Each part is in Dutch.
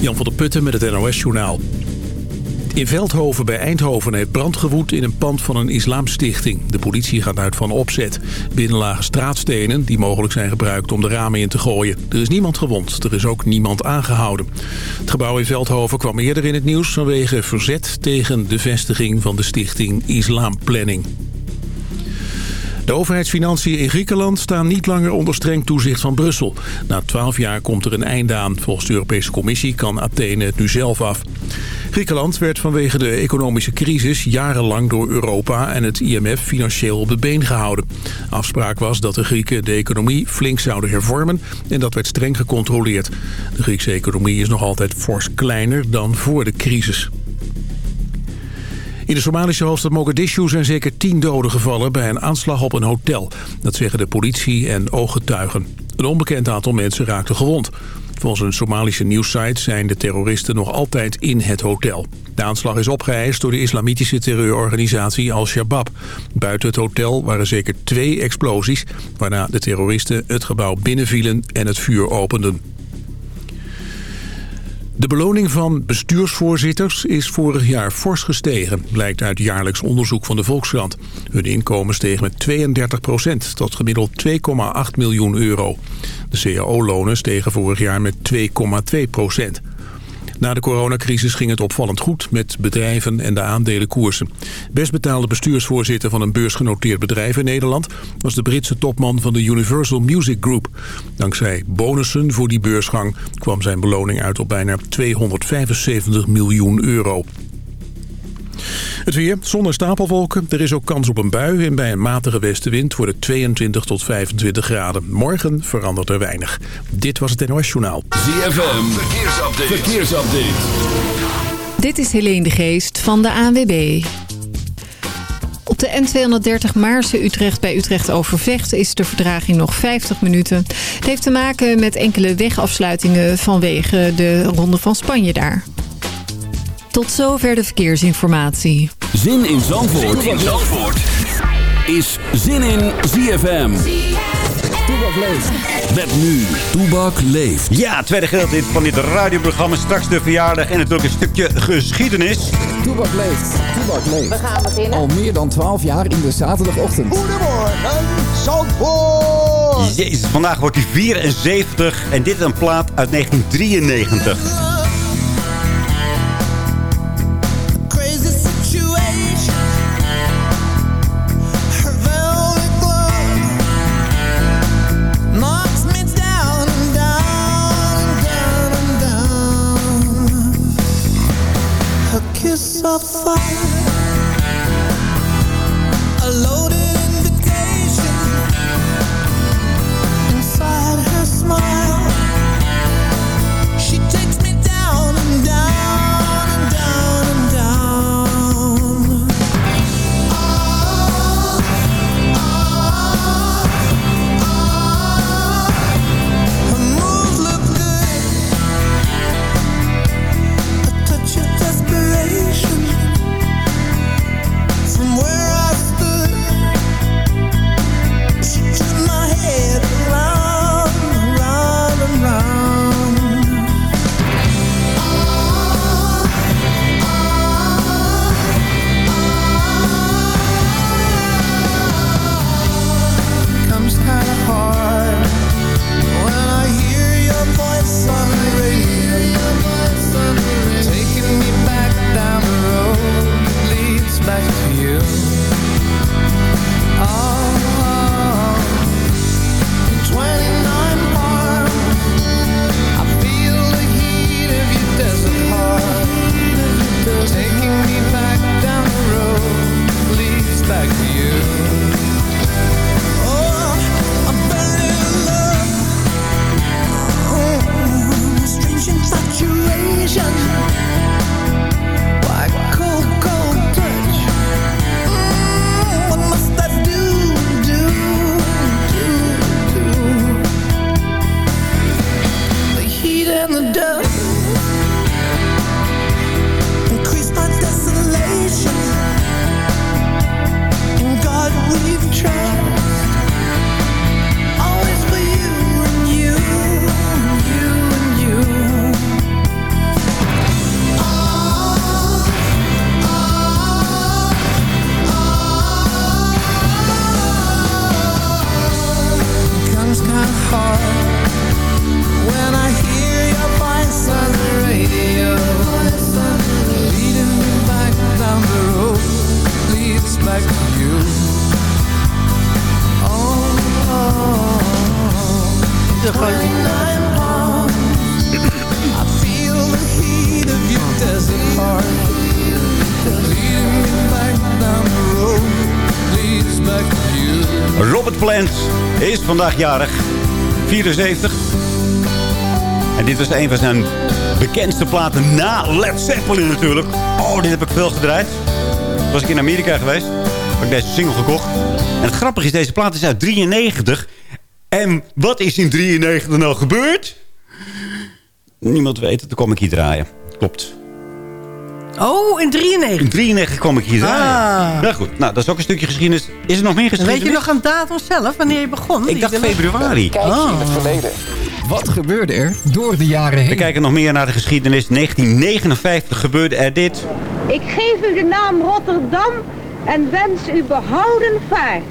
Jan van der Putten met het NOS-journaal. In Veldhoven bij Eindhoven heeft brand gewoed in een pand van een islamstichting. De politie gaat uit van opzet. Binnen lagen straatstenen die mogelijk zijn gebruikt om de ramen in te gooien. Er is niemand gewond. Er is ook niemand aangehouden. Het gebouw in Veldhoven kwam eerder in het nieuws vanwege verzet tegen de vestiging van de stichting Islamplanning. De overheidsfinanciën in Griekenland staan niet langer onder streng toezicht van Brussel. Na twaalf jaar komt er een einde aan. Volgens de Europese Commissie kan Athene het nu zelf af. Griekenland werd vanwege de economische crisis jarenlang door Europa en het IMF financieel op de been gehouden. Afspraak was dat de Grieken de economie flink zouden hervormen en dat werd streng gecontroleerd. De Griekse economie is nog altijd fors kleiner dan voor de crisis. In de Somalische hoofdstad Mogadishu zijn zeker tien doden gevallen bij een aanslag op een hotel. Dat zeggen de politie en ooggetuigen. Een onbekend aantal mensen raakte gewond. Volgens een Somalische nieuwssite zijn de terroristen nog altijd in het hotel. De aanslag is opgeëist door de islamitische terreurorganisatie Al-Shabaab. Buiten het hotel waren zeker twee explosies... waarna de terroristen het gebouw binnenvielen en het vuur openden. De beloning van bestuursvoorzitters is vorig jaar fors gestegen, blijkt uit jaarlijks onderzoek van de Volkskrant. Hun inkomen steeg met 32 procent, tot gemiddeld 2,8 miljoen euro. De cao-lonen stegen vorig jaar met 2,2 procent. Na de coronacrisis ging het opvallend goed met bedrijven en de aandelenkoersen. Best betaalde bestuursvoorzitter van een beursgenoteerd bedrijf in Nederland... was de Britse topman van de Universal Music Group. Dankzij bonussen voor die beursgang kwam zijn beloning uit op bijna 275 miljoen euro. Het weer, zonder stapelwolken. Er is ook kans op een bui en bij een matige westenwind wordt het 22 tot 25 graden. Morgen verandert er weinig. Dit was het NOS Journaal. ZFM, verkeersupdate. verkeersupdate. Dit is Helene de Geest van de ANWB. Op de N230 Maarse Utrecht bij Utrecht Overvecht is de verdraging nog 50 minuten. Het heeft te maken met enkele wegafsluitingen vanwege de Ronde van Spanje daar. Tot zover de verkeersinformatie. Zin in Zandvoort, zin in Zandvoort. is Zin in ZFM. Toebak leeft. Met nu, Toebak leeft. Ja, tweede gedeelte van dit radioprogramma. Straks de verjaardag en natuurlijk een stukje geschiedenis. Toebak leeft. Toebak leeft. We gaan beginnen. Al meer dan 12 jaar in de zaterdagochtend. Goedemorgen, Zandvoort. Jezus, vandaag wordt hij 74 en dit is een plaat uit 1993. fire. Plant is vandaag jarig. 74. En dit was een van zijn bekendste platen na Led Zeppelin natuurlijk. Oh, dit heb ik veel gedraaid. Toen was ik in Amerika geweest. Heb ik deze single gekocht. En het grappige is, deze plaat is uit 93. En wat is in 93 nou gebeurd? Niemand weet dan kom ik hier draaien. Klopt. Oh, in 93. In 93 kwam ik hier draaien. Ah. Nou goed, nou, dat is ook een stukje geschiedenis. Is er nog meer geschiedenis? Weet je nog een datum zelf, wanneer je begon? Ik dacht februari. Kijk Oh. in het verleden. Wat gebeurde er door de jaren heen? We kijken nog meer naar de geschiedenis. 1959 gebeurde er dit. Ik geef u de naam Rotterdam en wens u behouden vaart.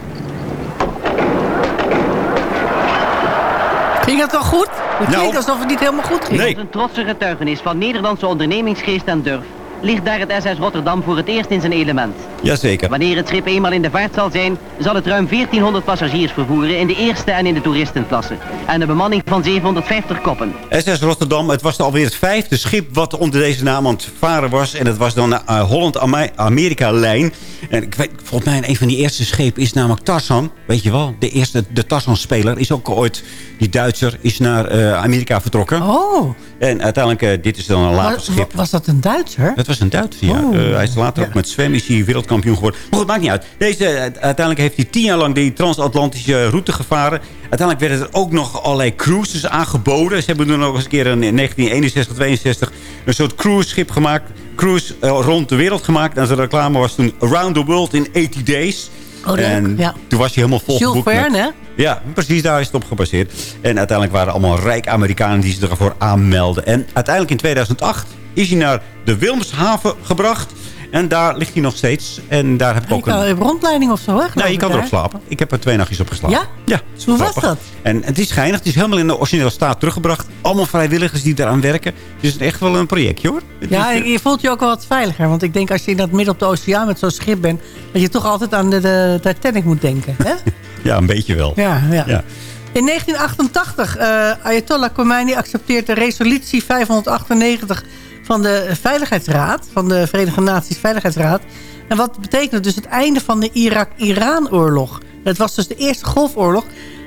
Ging het wel goed? Het Nou. klinkt alsof het niet helemaal goed ging. Nee. Een trotse getuigenis van Nederlandse ondernemingsgeest en durf ligt daar het SS Rotterdam voor het eerst in zijn element. Jazeker. Wanneer het schip eenmaal in de vaart zal zijn, zal het ruim 1400 passagiers vervoeren in de eerste en in de toeristenklasse. En een bemanning van 750 koppen. SS Rotterdam, het was alweer het vijfde schip wat onder deze naam aan het varen was. En het was dan de uh, Holland-Amerika-lijn. En ik weet, volgens mij een van die eerste schepen is namelijk Tarzan. Weet je wel, de eerste, de Tarzan-speler is ook ooit, die Duitser, is naar eh, Amerika vertrokken. Oh, En uiteindelijk, eh, dit is dan een later was, schip. was dat een Duitser? Het was een Duitser, ja. Oh. Eh, hij is later ook met zwem is hij wereldkampioen geworden. Maar goed, maakt niet uit. Deze, eh, uiteindelijk heeft hij tien jaar lang die transatlantische route gevaren. Uiteindelijk werden er ook nog allerlei cruises aangeboden. Ze hebben toen nog eens een keer in 1961, 62 een soort cruiseschip gemaakt. Cruise eh, rond de wereld gemaakt. En zijn reclame was toen Around the World in 80 Days. Oh, en ja. toen was hij helemaal Jules met- Verne, hè? ja, precies daar is het op gebaseerd. En uiteindelijk waren allemaal rijk Amerikanen die zich ervoor aanmelden. En uiteindelijk in 2008 is hij naar de Wilmshaven gebracht. En daar ligt hij nog steeds. En daar heb ik ook had een... een rondleiding of zo, hè? Nee, je kan erop slapen. Ik heb er twee nachtjes op geslapen. Ja? Ja. Hoe was dat? En het is geinig. Het is helemaal in de originele staat teruggebracht. Allemaal vrijwilligers die daaraan werken. Dus het is echt wel een projectje, hoor. Het Ja, is, eh, je voelt je ook wel wat veiliger. Want ik denk als je in dat midden op de oceaan met zo'n schip bent... dat je toch altijd aan de, de Titanic moet denken. Hè? ja, een beetje wel. Ja, ja. Ja. In 1988, eh Ayatollah Khomeini accepteert de resolutie 598 van de Veiligheidsraad, van de Verenigde Naties Veiligheidsraad. En wat betekent dus het einde van de Irak-Iran-oorlog. Dat was dus de eerste golfoorlog.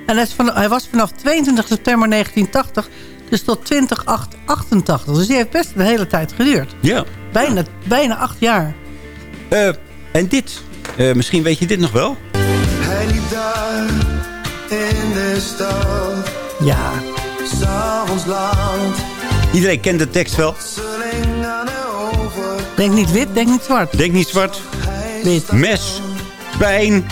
En hij, is van, hij was vanaf 22 september 1980 dus tot 2088. Dus die heeft best een hele tijd geduurd. Ja. Bijna, bijna acht jaar. Eh, en dit. Eh, misschien weet je dit nog wel. Hij liep daar in de stad, Ja. s'avonds laat, Iedereen kent de tekst wel. Denk niet wit, denk niet zwart. Denk niet zwart. Wit. Mes. Pijn.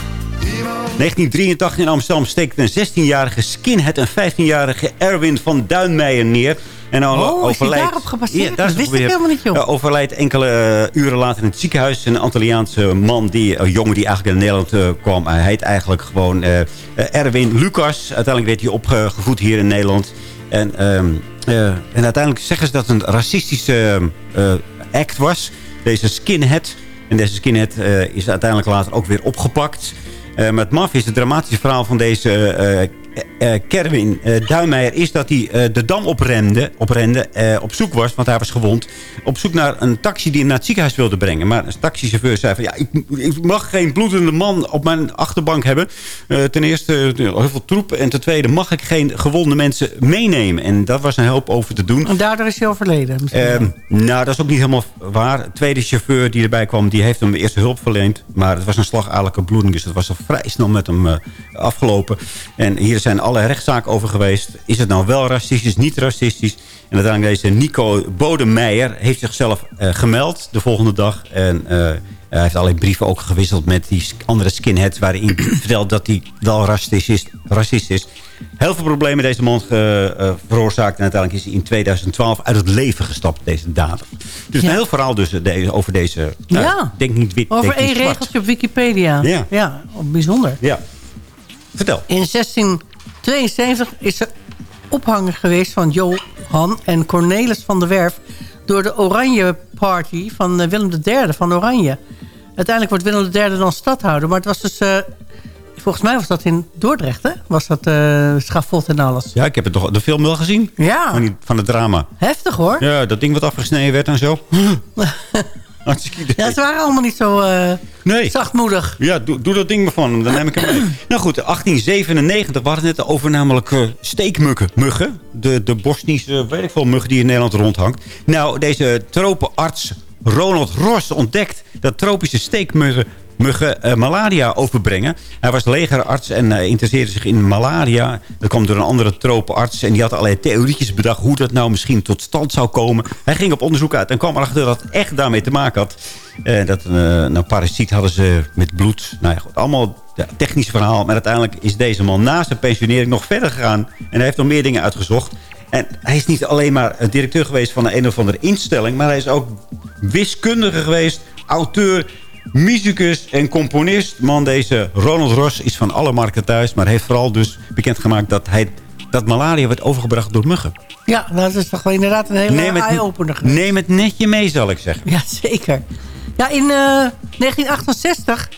1983 in Amsterdam steekt een 16-jarige skinhead... en 15-jarige Erwin van Duinmeijer neer. En dan Oh, overlijdt, daarop gebaseerd? daar Dat is wist het ik helemaal niet, joh. Ja, overlijdt enkele eh, uren later in het ziekenhuis. Een Antilliaanse man, die, een jongen die eigenlijk in Nederland eh, kwam. Hij heet eigenlijk gewoon eh, eh, Erwin Lucas. Uiteindelijk werd hij opgevoed hier in Nederland. En, ehm, eh, en uiteindelijk zeggen ze dat het een racistische eh, act was. Deze skinhead. En deze skinhead eh, is uiteindelijk later ook weer opgepakt. Maar het maf is het dramatische verhaal van deze eh, Kerwin Duinmeijer... is dat hij eh, de dam oprende, oprende op zoek was, want hij was gewond... op zoek naar een taxi die hem naar het ziekenhuis wilde brengen. Maar een taxichauffeur zei van... ja, ik, ik mag geen bloedende man op mijn achterbank hebben. Ten eerste heel veel troep. En ten tweede mag ik geen gewonde mensen meenemen. En daar was een hulp over te doen. En daardoor is hij overleden. Ehm, nou, dat is ook niet helemaal waar. De tweede chauffeur die erbij kwam, die heeft hem eerst hulp verleend. Maar het was een slagadelijke bloeding, dus het was al vrij snel met hem afgelopen. En hier zijn alle rechtszaken over geweest. Is het nou wel racistisch, niet racistisch? En uiteindelijk deze Nico Bodemeijer heeft zichzelf eh, gemeld de volgende dag. En eh, hij heeft allerlei brieven ook gewisseld met die andere skinheads... waarin vertelt dat hij wel racist is. Racist is. Heel veel problemen deze man eh, veroorzaakt. En uiteindelijk is hij in 2012 uit het leven gestapt, deze dader. Dus Ja. een heel verhaal dus, deze- over deze... Ja. Denk niet wit, Over één regeltje op Wikipedia. Ja. Ja, bijzonder. Ja. Vertel. In 1672 is er ophanger geweest van Johan en Cornelis van der Werf... door de Oranje Party van eh, Willem III van Oranje. Uiteindelijk wordt Willem III dan stadhouder. Maar het was dus... eh, volgens mij was dat in Dordrecht, hè? Was dat eh schafot en alles. Ja, ik heb het toch, de film wel gezien. Ja, Van, die, van het drama. heftig hoor. Ja, dat ding wat afgesneden werd en zo. Ja, ze waren allemaal niet zo eh, Nee. zachtmoedig. Ja, doe, doe dat ding maar van. Dan neem ik hem mee. nou goed, 1897. We hadden het net over namelijk eh, steekmuggen. Muggen. De, de Bosnische, weet ik veel, muggen die in Nederland rondhangt. Nou, deze tropenarts Ronald Ross ontdekt dat tropische steekmuggen muggen eh, malaria overbrengen. Hij was legerarts en eh, interesseerde zich in malaria. Dat kwam door een andere tropenarts. En die had allerlei theorietjes bedacht hoe dat nou misschien tot stand zou komen. Hij ging op onderzoek uit en kwam erachter dat het echt daarmee te maken had. Eh, dat een nou, parasiet hadden ze met bloed. Nou ja, goed, allemaal technisch verhaal. Maar uiteindelijk is deze man na zijn pensionering nog verder gegaan. En hij heeft nog meer dingen uitgezocht. En hij is niet alleen maar directeur geweest van een, een of andere instelling... maar hij is ook wiskundige geweest, auteur, muzikus en componist. Man, deze Ronald Ross is van alle markten thuis... maar heeft vooral dus bekendgemaakt dat, hij, dat malaria werd overgebracht door muggen. Ja, dat is toch wel inderdaad een hele eye-opener neem het netje mee, zal ik zeggen. Ja, zeker. Ja, in eh, 1968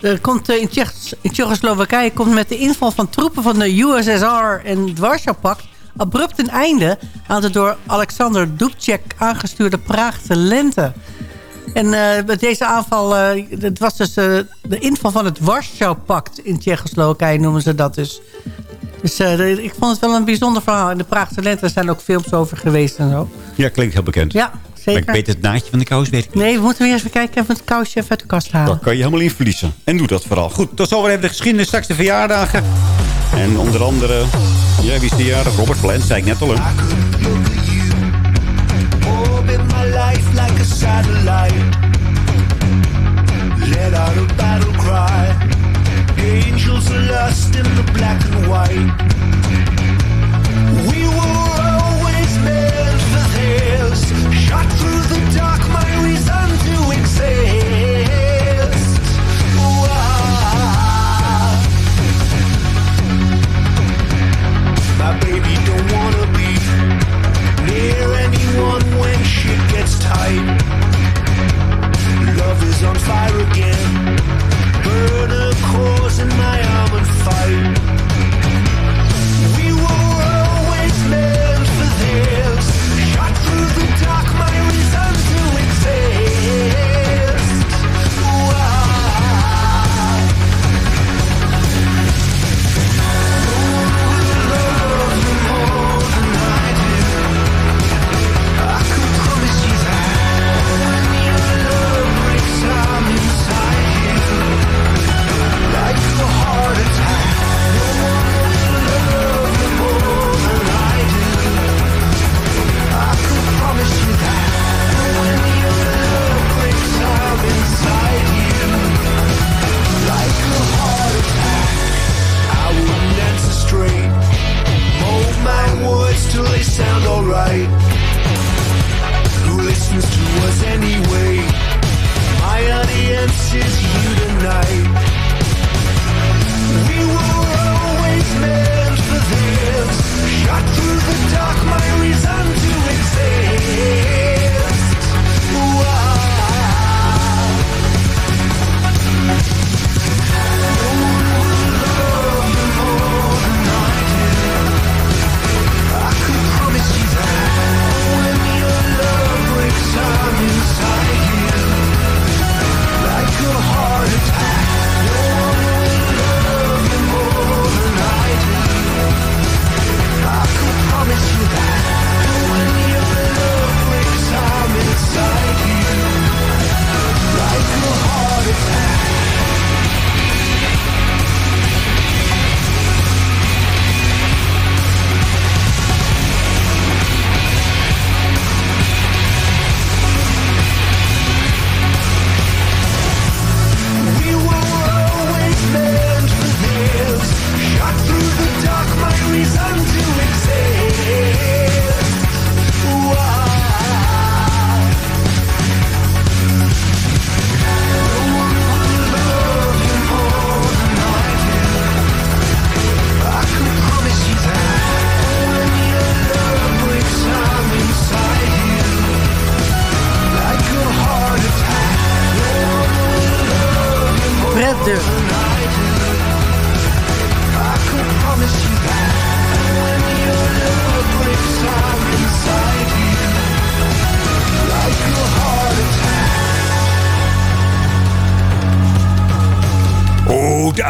eh, komt eh, in, Tsjech in Tsjechoslowakije komt met de inval van troepen van de USSR en het Warschau-pact abrupt een einde aan de door Alexander Dubček aangestuurde Praagse lente. En eh, met deze aanval, eh, het was dus eh, de inval van het Warschau-pact in Tsjechoslowakije noemen ze dat dus. Dus ik vond het wel een bijzonder verhaal. In de Praagse lente zijn ook films over geweest en zo. Ja, klinkt heel bekend. Ja, zeker. Maar ik weet het naadje van de kous, weet ik niet. Nee, we moeten weer even kijken even het kousje even uit de kast halen. Daar kan je helemaal in verliezen. En doe dat vooral. Goed, tot zover even de geschiedenis, straks de verjaardagen. En onder andere, ja, wie is de jarig? Robert Plant, zei ik net al. Orbit my life like a satellite. Let out a battle cry. Angels are lost in the black and white. We were always meant for this. Shot through the dark, my reason to exist. Why? My baby tight. Love is on fire again. Burn a cause in my arm and fight.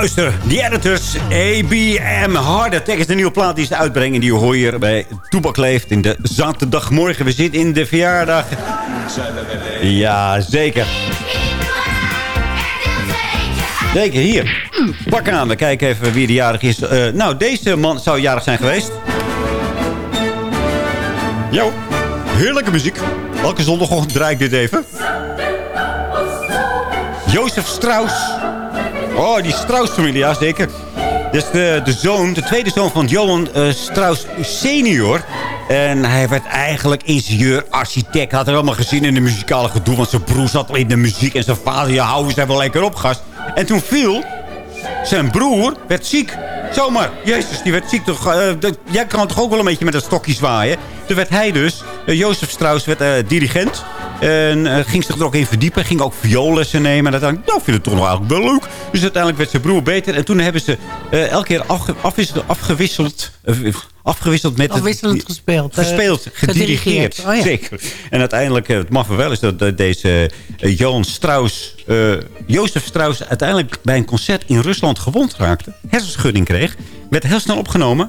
The Editors, ABM. Hard Attack is de nieuwe plaat die ze uitbrengen. Die hoor je bij Toebak Leeft in de zaterdagmorgen. We zitten in de verjaardag. Ja, zeker. Zeker, hier. Pak aan, we kijken even wie de jarig is. Eh, nou, deze man zou jarig zijn geweest. Jo, heerlijke muziek. Elke zondagochtend draai ik dit even. Jozef Strauss. Oh, die Strauss-familie, ja zeker. Is de, de zoon, de tweede zoon van Johan eh, Strauss senior. En hij werd eigenlijk ingenieur, architect. Had er allemaal gezien in de muzikale gedoe. Want zijn broer zat al in de muziek. En zijn vader, ja, hou eens even lekker op, gast. En toen viel zijn broer, werd ziek. Zomaar, jezus, die werd ziek. Toch, eh, jij kan toch ook wel een beetje met een stokje zwaaien. Toen werd hij dus, eh, Jozef Strauss, werd dirigent. En eh, ging zich er ook in verdiepen. Ging ook vioollessen nemen. En uiteindelijk, nou, vind het toch nog eigenlijk wel leuk. Dus uiteindelijk werd zijn broer beter. En toen hebben ze eh, elke keer afge- afwisseld, afgewisseld, eh, afgewisseld met... het- Afwisselend gespeeld. eh, Gespeeld, gedirigeerd. Oh, ja. Zeker. En uiteindelijk, het maffe wel is dat deze Johan Strauss, Jozef Strauss uiteindelijk bij een concert in Rusland gewond raakte. Hersenschudding kreeg. Werd heel snel opgenomen.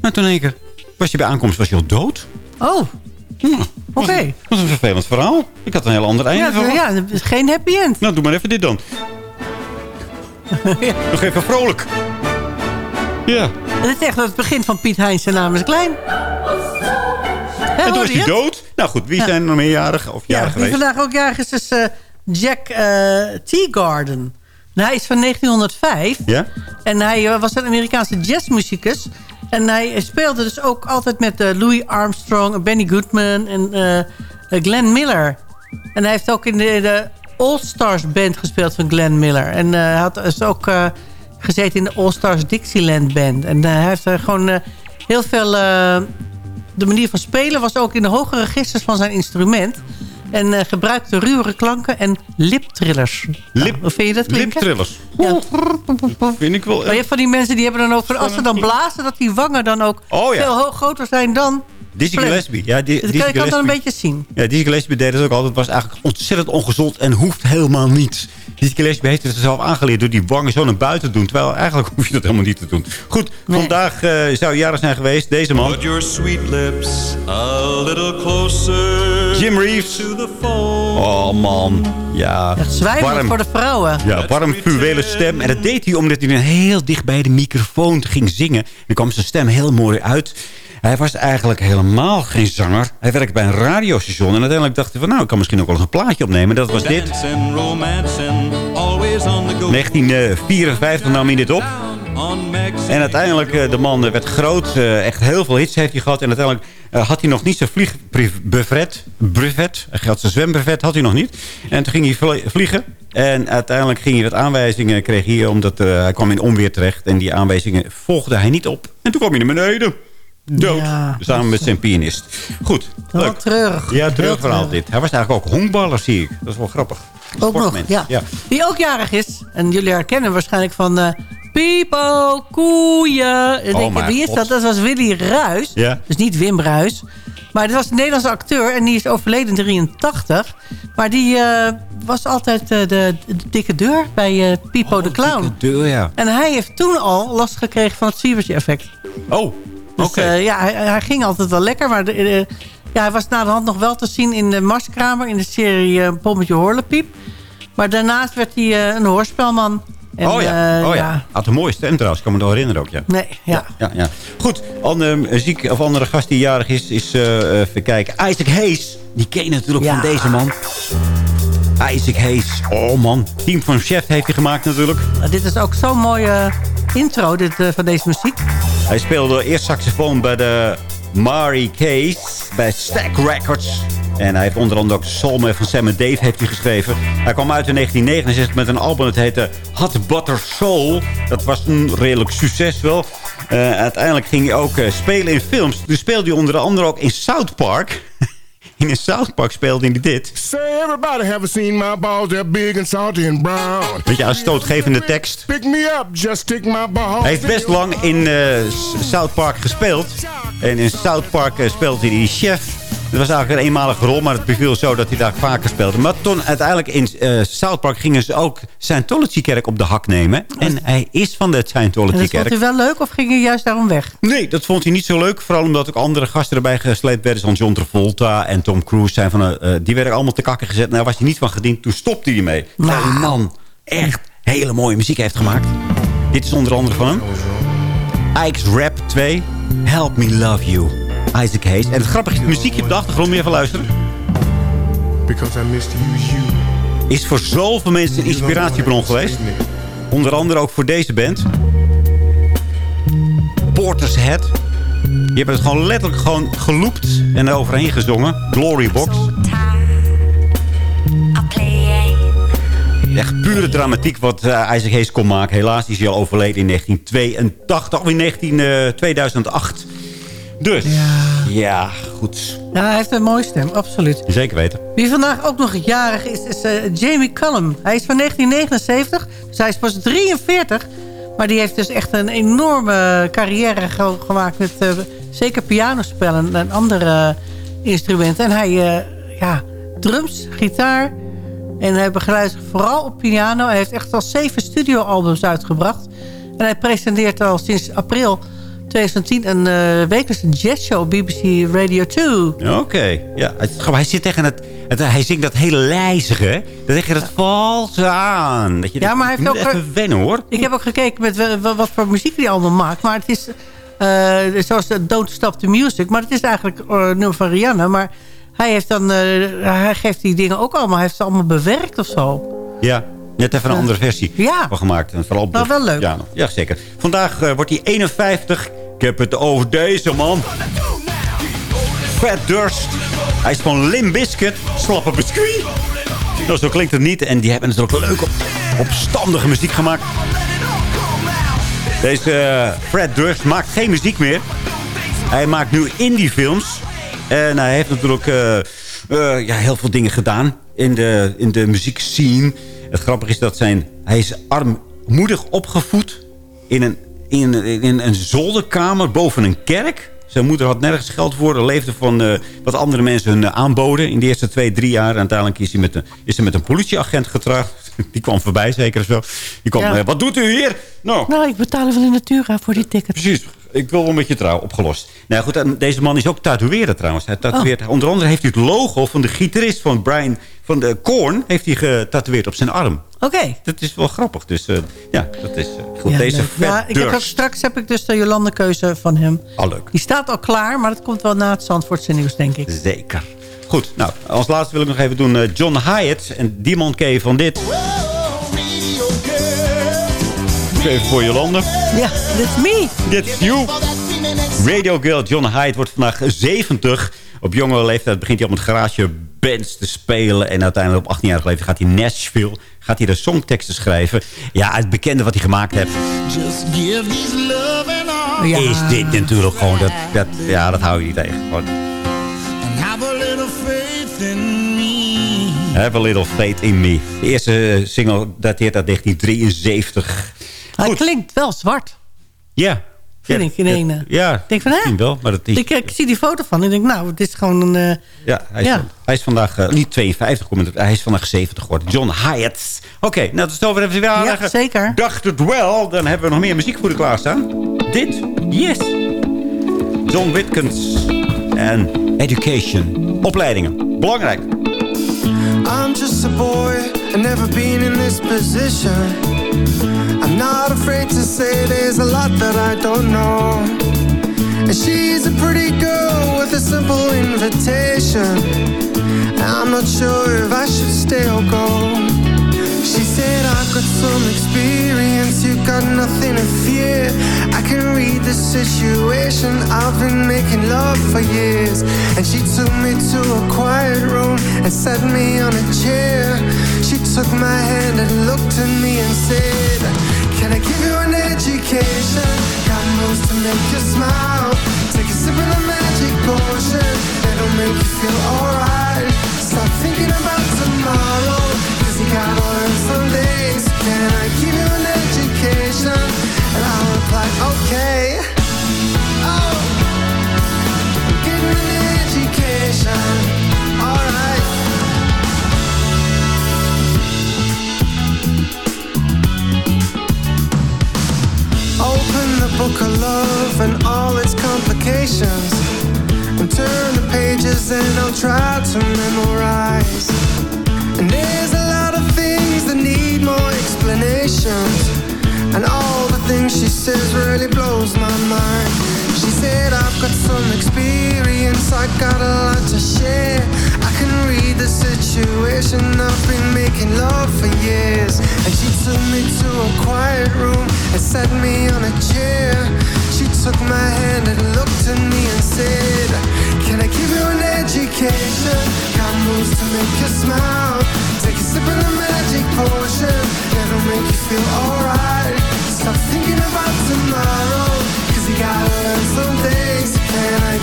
Maar toen één keer was je bij aankomst was je al dood. Oh, oké. Dat was een vervelend verhaal. Ik had een heel ander einde Ja, ja, is geen happy end. Nou, doe maar even dit dan. Nog even vrolijk. Ja. Het is echt het begin van Piet Hein zijn naam is klein. En toen je hij dood. Nou goed, wie Ja. zijn nog meerjarig of Ja, jarig geweest? vandaag ook jarig is, is eh, Jack eh, Teagarden. En hij is van 1905. Ja? En hij eh, was een Amerikaanse jazzmuzikus. En hij speelde dus ook altijd met eh, Louis Armstrong, Benny Goodman en eh, Glenn Miller. En hij heeft ook in de, de All-Stars band gespeeld van Glenn Miller. En eh, hij had dus ook gezeten in de All-Stars Dixieland band. En hij heeft gewoon heel veel... de manier van spelen was ook in de hoge registers van zijn instrument. En eh, gebruikte ruwere klanken en liptrillers. Lip, vind je dat klinken? liptrillers. Ja. Vind ik wel... Maar je hebt van die mensen die hebben dan ook... van Als ze dan blazen, dat die wangen dan ook Oh, ja. veel hoog groter zijn dan... Dizzy. Gillespie. Ja, die, Dat Dizzy kan je kan dan een beetje zien. Ja, Dizzy Gillespie deed het ook altijd. was eigenlijk ontzettend ongezond en hoeft helemaal niet. Dizzy Gillespie heeft het zelf aangeleerd door die wangen zo naar buiten te doen. Terwijl eigenlijk hoef je dat helemaal niet te doen. Goed, vandaag eh, zou jarig zijn geweest. Deze man. Put your sweet lips a little closer Jim Reeves. to the phone. Oh man, ja. Echt voor de vrouwen. Ja, warm fluwelen stem. En dat deed hij omdat hij dan heel dicht bij de microfoon ging zingen. Dan kwam zijn stem heel mooi uit. Hij was eigenlijk helemaal geen zanger. Hij werkte bij een radiostation. En uiteindelijk dacht hij van... nou, ik kan misschien ook wel eens een plaatje opnemen. Dat was dit. Dancing, romancing, always on the go. 1954 nam hij dit op. En uiteindelijk, eh, de man werd groot. eh, Echt heel veel hits heeft hij gehad. En uiteindelijk eh, had hij nog niet zijn. Hij had zijn zwembrevet, had hij nog niet. En toen ging hij vlie- vliegen. En uiteindelijk ging hij wat aanwijzingen kreeg hij, omdat hij kwam in onweer terecht. En die aanwijzingen volgde hij niet op. En toen kwam hij naar beneden. Dood. Ja, samen met zijn pianist. Goed. Wel Leuk. treurig. Ja, terug verhaal dit. Hij was eigenlijk ook honkballer, zie ik. Dat is wel grappig. Ook nog, ja. ja. Wie ook jarig is, en jullie herkennen waarschijnlijk van... eh Pipo, koeien. En Oh, denk wie is dat? Dat was Willy Ruis. Ja. Dus niet Wim Ruis. Maar dat was een Nederlandse acteur en die is overleden in 83. Maar die eh, was altijd eh, de, de dikke deur bij eh, Pipo de Clown. Dikke deur, ja. En hij heeft toen al last gekregen van het Sievertje effect. Oh. Dus eh, ja, hij, hij ging altijd wel lekker. Maar de, eh, ja, hij was na de hand nog wel te zien in de Marskramer... in de serie eh Pommetje Horlepiep. Maar daarnaast werd hij een hoorspelman. En, oh ja, oh ja. Had een mooie stem trouwens, ik kan me nog herinneren ook, ja. Nee, ja. Ja, ja. Goed, andere muziek of andere gast die jarig is, is eh, even kijken. Isaac Hayes, die ken je natuurlijk van deze man. Isaac Hayes, oh man. Team van Chef heeft hij gemaakt natuurlijk. Dit is ook zo'n mooie intro dit, eh, van deze muziek. Hij speelde eerst saxofoon bij de Mari Case, bij Stack Records. En hij heeft onder andere ook Soul van Sam en Dave heeft hij geschreven. Hij kwam uit in 1969 met een album, dat heette Hot Butter Soul. Dat was een redelijk succes wel. Eh, uiteindelijk ging hij ook eh, spelen in films. Toen speelde hij onder andere ook in South Park. in South Park speelde hij dit. Say everybody haven't seen my balls, they're big and salty and brown. Weet je, een stootgevende tekst. Pick me up, just my balls. Hij heeft best lang in eh, South Park gespeeld. En in South Park eh, speelt hij die chef. Het was eigenlijk een eenmalige rol, maar het beviel zo dat hij daar vaker speelde. Maar toen uiteindelijk in eh, South Park gingen ze ook Scientology-kerk op de hak nemen. En hij is van de En dat Scientology-kerk. vond u wel leuk of ging je juist daarom weg? Nee, dat vond hij niet zo leuk. Vooral omdat ook andere gasten erbij gesleept werden. Zoals John Travolta en Tom Cruise. Zijn van, eh, die werden allemaal te kakken gezet. Nou, was hij niet van gediend. Toen stopte hij mee. Terwijl die man echt hele mooie muziek heeft gemaakt. Dit is onder andere van hem. Ike's Rap 2. Help Me Love You. Isaac Hayes. En het grappige is, het muziekje op de achtergrond. Meer van luisteren. Because I missed you, you. Is voor zoveel mensen een inspiratiebron geweest. Onder andere ook voor deze band. Porter's Head. Die hebben het gewoon letterlijk gewoon geloopt en er overheen gezongen. Glory Box. Echt pure dramatiek wat eh, Isaac Hayes kon maken. Helaas is hij al overleden in 1982 of in 19, eh, 2008. Dus, ja, goed. Ja, hij heeft een mooie stem, absoluut. Zeker weten. Wie vandaag ook nog jarig is, is eh, Jamie Cullum. Hij is van 1979, dus hij is pas 43. Maar die heeft dus echt een enorme carrière ge- gemaakt met eh, zeker pianospellen en andere instrumenten. En hij, eh, ja, drums, gitaar en hij begeleidt zich vooral op piano. Hij heeft echt al zeven studioalbums uitgebracht. En hij presenteert al sinds april 2010 een uh, wekelijkse jazzshow op BBC Radio 2. Oké. Ja, hij zit tegen het, het... Hij zingt dat hele lijzige. zeg je dat valt aan. Dat je Ja, maar hij heeft ook... even wennen, hoor. Ik heb ook gekeken met wa- wa- wat voor muziek hij allemaal maakt. Maar het is eh, zoals de Don't Stop the Music. Maar het is eigenlijk eh, een nummer van Rihanna. Maar hij, heeft dan, eh, hij geeft die dingen ook allemaal. Hij heeft ze allemaal bewerkt of zo. Ja, net even een andere versie Ja. van gemaakt. En vooral Nou, wel leuk. Ja, ja zeker. Vandaag eh, wordt hij 51. Ik heb het over deze man. Fat Durst. Hij is van Lim Biscuit. Slappe biscuit. Nou, zo klinkt het niet. En die hebben ook leuk op, opstandige muziek gemaakt. Deze eh, Fred Durst maakt geen muziek meer. Hij maakt nu indiefilms. En hij heeft natuurlijk eh, ja, heel veel dingen gedaan in de, in de muziekscene. Het grappige is dat zijn, hij is armoedig opgevoed in een, in, in een zolderkamer boven een kerk. Zijn moeder had nergens geld voor. Hij leefde van eh, wat andere mensen hun eh, aanboden in de eerste twee, drie jaar. En uiteindelijk is hij met een, is hij met een politieagent getrouwd. Die kwam voorbij zeker of zo. Die kwam, Ja. eh, wat doet u hier? Nou, Nou, ik betaal even in Natura voor die ticket. Precies. Ik wil wel met je trouw opgelost. Nou goed, en deze man is ook tatoeëerder trouwens. Hij Oh. tatoeëert, Onder andere heeft hij het logo van de gitarist van Brian van de Korn... heeft hij getatoeëerd op zijn arm. Oké. Dat is wel grappig. Dus eh, ja, dat is eh, goed. Ja, deze ja, ik heb ook, straks heb ik dus de Jolande keuze van hem. Al leuk. Die staat al klaar, maar dat komt wel na het Zandvoortse nieuws, denk ik. Zeker. Goed, nou, als laatste wil ik nog even doen eh, John Hyatt. En die man ken je van dit. Even voor Jolande. Ja, that's me. That's you. Radio Girl John Hyde wordt vandaag 70. Op jonge leeftijd begint hij op het garage bands te spelen. En uiteindelijk op 18-jarige leeftijd gaat hij in Nashville. Gaat hij de songteksten schrijven. Ja, het bekende wat hij gemaakt heeft. Ja. Is dit natuurlijk gewoon... Dat, dat, ja, dat hou je niet tegen. Gewoon, Have a little faith in me. De eerste eh, single dateert uit 1973. Hij klinkt wel zwart. Ja. Vind ja, ik in ja, één, eh. Ja, Ik denk van, hè? wel. Maar dat is, Ik, ik zie die foto van en ik denk, nou, het is gewoon een... eh, Ja, hij is, Ja. van- hij is vandaag eh, niet 52 geworden, hij is vandaag 70 geworden. John Hyatt. Oké, nou dat is het over even weer ja, zeker. Dacht het wel. Dan hebben we nog meer muziek voor u klaarstaan. Dit, yes. John Witkens en Education. Opleidingen, belangrijk. I'm just a boy, I've never been in this position. I'm not afraid to say there's a lot that I don't know. And she's a pretty girl with a simple invitation. I'm not sure if I should stay or go. She said, I've got some experience, you got nothing to fear. I can read the situation, I've been making love for years. And she took me to a quiet room and sat me on a chair. Took my hand and looked at me and said, Can I give you an education? Got moves to make you smile. Take a sip of the magic potion, it'll make you feel alright. Stop thinking about tomorrow, cause you gotta learn someday. So can I give you an education? And I'll reply, okay. Oh, I'm getting an education. book of love and all its complications. And turn the pages and I'll try to memorize. And there's a lot of things that need more explanations. And all the things she says really blows my mind. Said I've got some experience, I got a lot to share. I can read the situation, I've been making love for years. And she took me to a quiet room and sat me on a chair. She took my hand and looked at me and said, Can I give you an education? Got moves to make you smile. Take a sip of the magic potion, it'll make you feel alright. Stop thinking about tomorrow,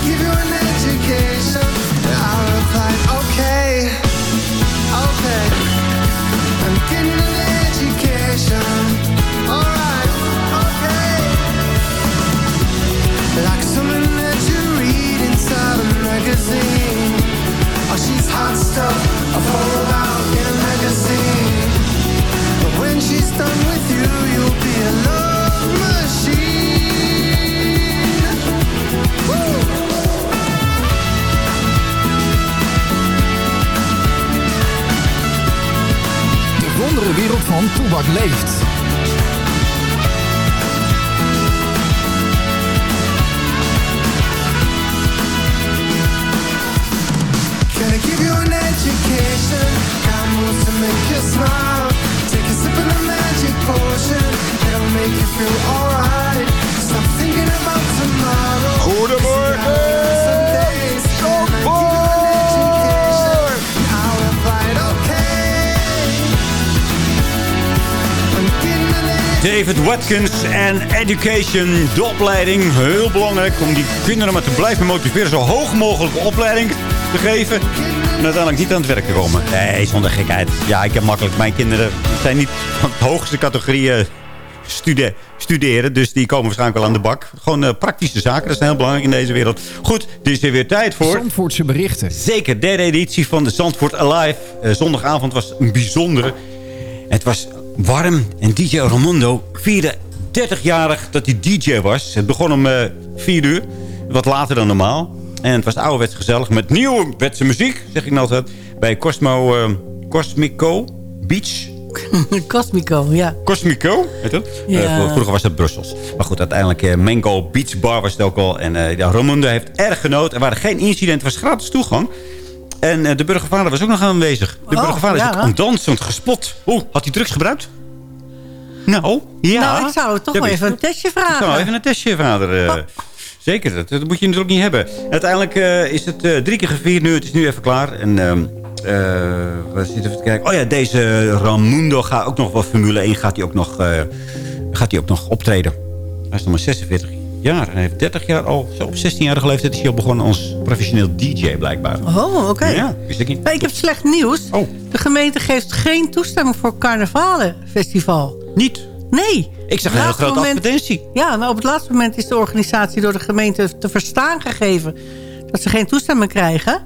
give you an education? I replied, okay, okay. I'm an education. Alright, okay. Like something that you read inside a magazine. Oh, she's hot stuff, in a magazine. But when she's done with you, you'll be a wondere wereld van Toebak leeft. I give you an education? Got moves to make you smile. Take a sip of the magic potion. It'll make you feel alright. David Watkins en Education, de opleiding. Heel belangrijk om die kinderen maar te blijven motiveren. Zo hoog mogelijke opleiding te geven. En uiteindelijk niet aan het werk te komen. Nee, zonder gekheid. Ja, ik heb makkelijk. Mijn kinderen zijn niet van de hoogste categorie eh, stude- studeren. Dus die komen waarschijnlijk wel aan de bak. Gewoon eh, praktische zaken. Dat is heel belangrijk in deze wereld. Goed, er is er weer tijd voor. Zandvoortse berichten. Zeker, derde editie van de Zandvoort Alive. Eh, zondagavond was een bijzondere. Het was warm en DJ Ramondo vierde 30-jarig dat hij DJ was. Het begon om eh 4 uur, wat later dan normaal. En het was ouderwets gezellig met nieuwe wetse muziek, zeg ik nou altijd. Bij Cosmo, eh, Cosmico Beach. Cosmico, ja. Cosmico, dat? Ja. Eh, vro- vroeger was dat Brussels. Maar goed, uiteindelijk eh, Mango Beach Bar was het ook al. En eh ja, Ramondo heeft erg genoten. Er waren geen incidenten, het was gratis toegang. En eh, de burgervader was ook nog aanwezig. De Oh, burgervader is ook aan het dansen, gespot. Oeh, had hij drugs gebruikt? Nou, ja. Nou, ik zou toch wel even een testje Ik zou vragen. even een testje, vader. Zeker, dat, dat moet je natuurlijk niet hebben. Uiteindelijk eh, is het eh, drie keer gevierd nu. Het is nu even klaar. En ehm eh, we zitten even te kijken. Oh ja, deze Ramundo gaat ook nog wel Formule 1. Gaat hij ook nog, gaat hij ook nog optreden. Hij is nog maar 46 jaar. Hij heeft 30 jaar al. Zo op 16-jarige leeftijd is hij al begonnen als professioneel DJ blijkbaar. Oh, oké. Ja, wist ik niet. Nee, ik heb slecht nieuws. Oh. De gemeente geeft geen toestemming voor carnavalenfestival. Niet? Nee. Ik zag een het hele grote moment- advertentie. Ja, nou op het laatste moment is de organisatie door de gemeente te verstaan gegeven... dat ze geen toestemming krijgen.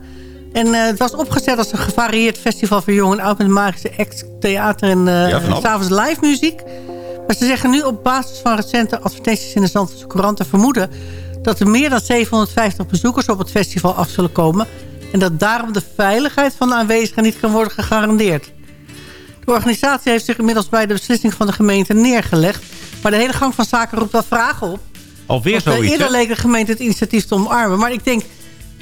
En eh, het was opgezet als een gevarieerd festival voor jong en oud... met magische acts, theater en Ja, alles. s'avonds live muziek. Maar ze zeggen nu op basis van recente advertenties in de Zandvoortse Courant... te vermoeden dat er meer dan 750 bezoekers op het festival af zullen komen... en dat daarom de veiligheid van de aanwezigen niet kan worden gegarandeerd. De organisatie heeft zich inmiddels bij de beslissing van de gemeente neergelegd. Maar de hele gang van zaken roept wel vragen op. Alweer eh, zoiets, Eerder leek de gemeente het initiatief te omarmen. Maar ik denk,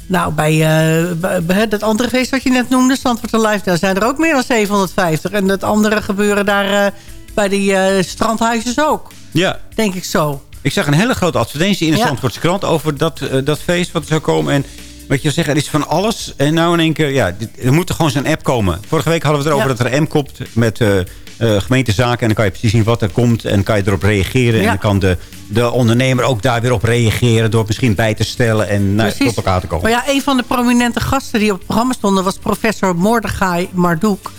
nou, bij, eh, bij, bij dat andere feest wat je net noemde... Zandvoort Alive, daar zijn er ook meer dan 750. En dat andere gebeuren daar eh, bij die eh, strandhuisjes ook. Ja. Denk ik zo. Ik zag een hele grote advertentie in de Ja. Zandvoortse krant... over dat, eh, dat feest wat er zou komen. En wat je zegt, er is van alles. En nou in één keer, ja, er moet er gewoon zo'n app komen. Vorige week hadden we het erover Ja. dat er een app komt met eh, gemeentezaken. En dan kan je precies zien wat er komt. En kan je erop reageren. En dan kan de, de ondernemer ook daar weer op reageren... door het misschien bij te stellen en nou, tot elkaar te komen. Maar ja, een van de prominente gasten die op het programma stonden... was professor Mordechai Marduk.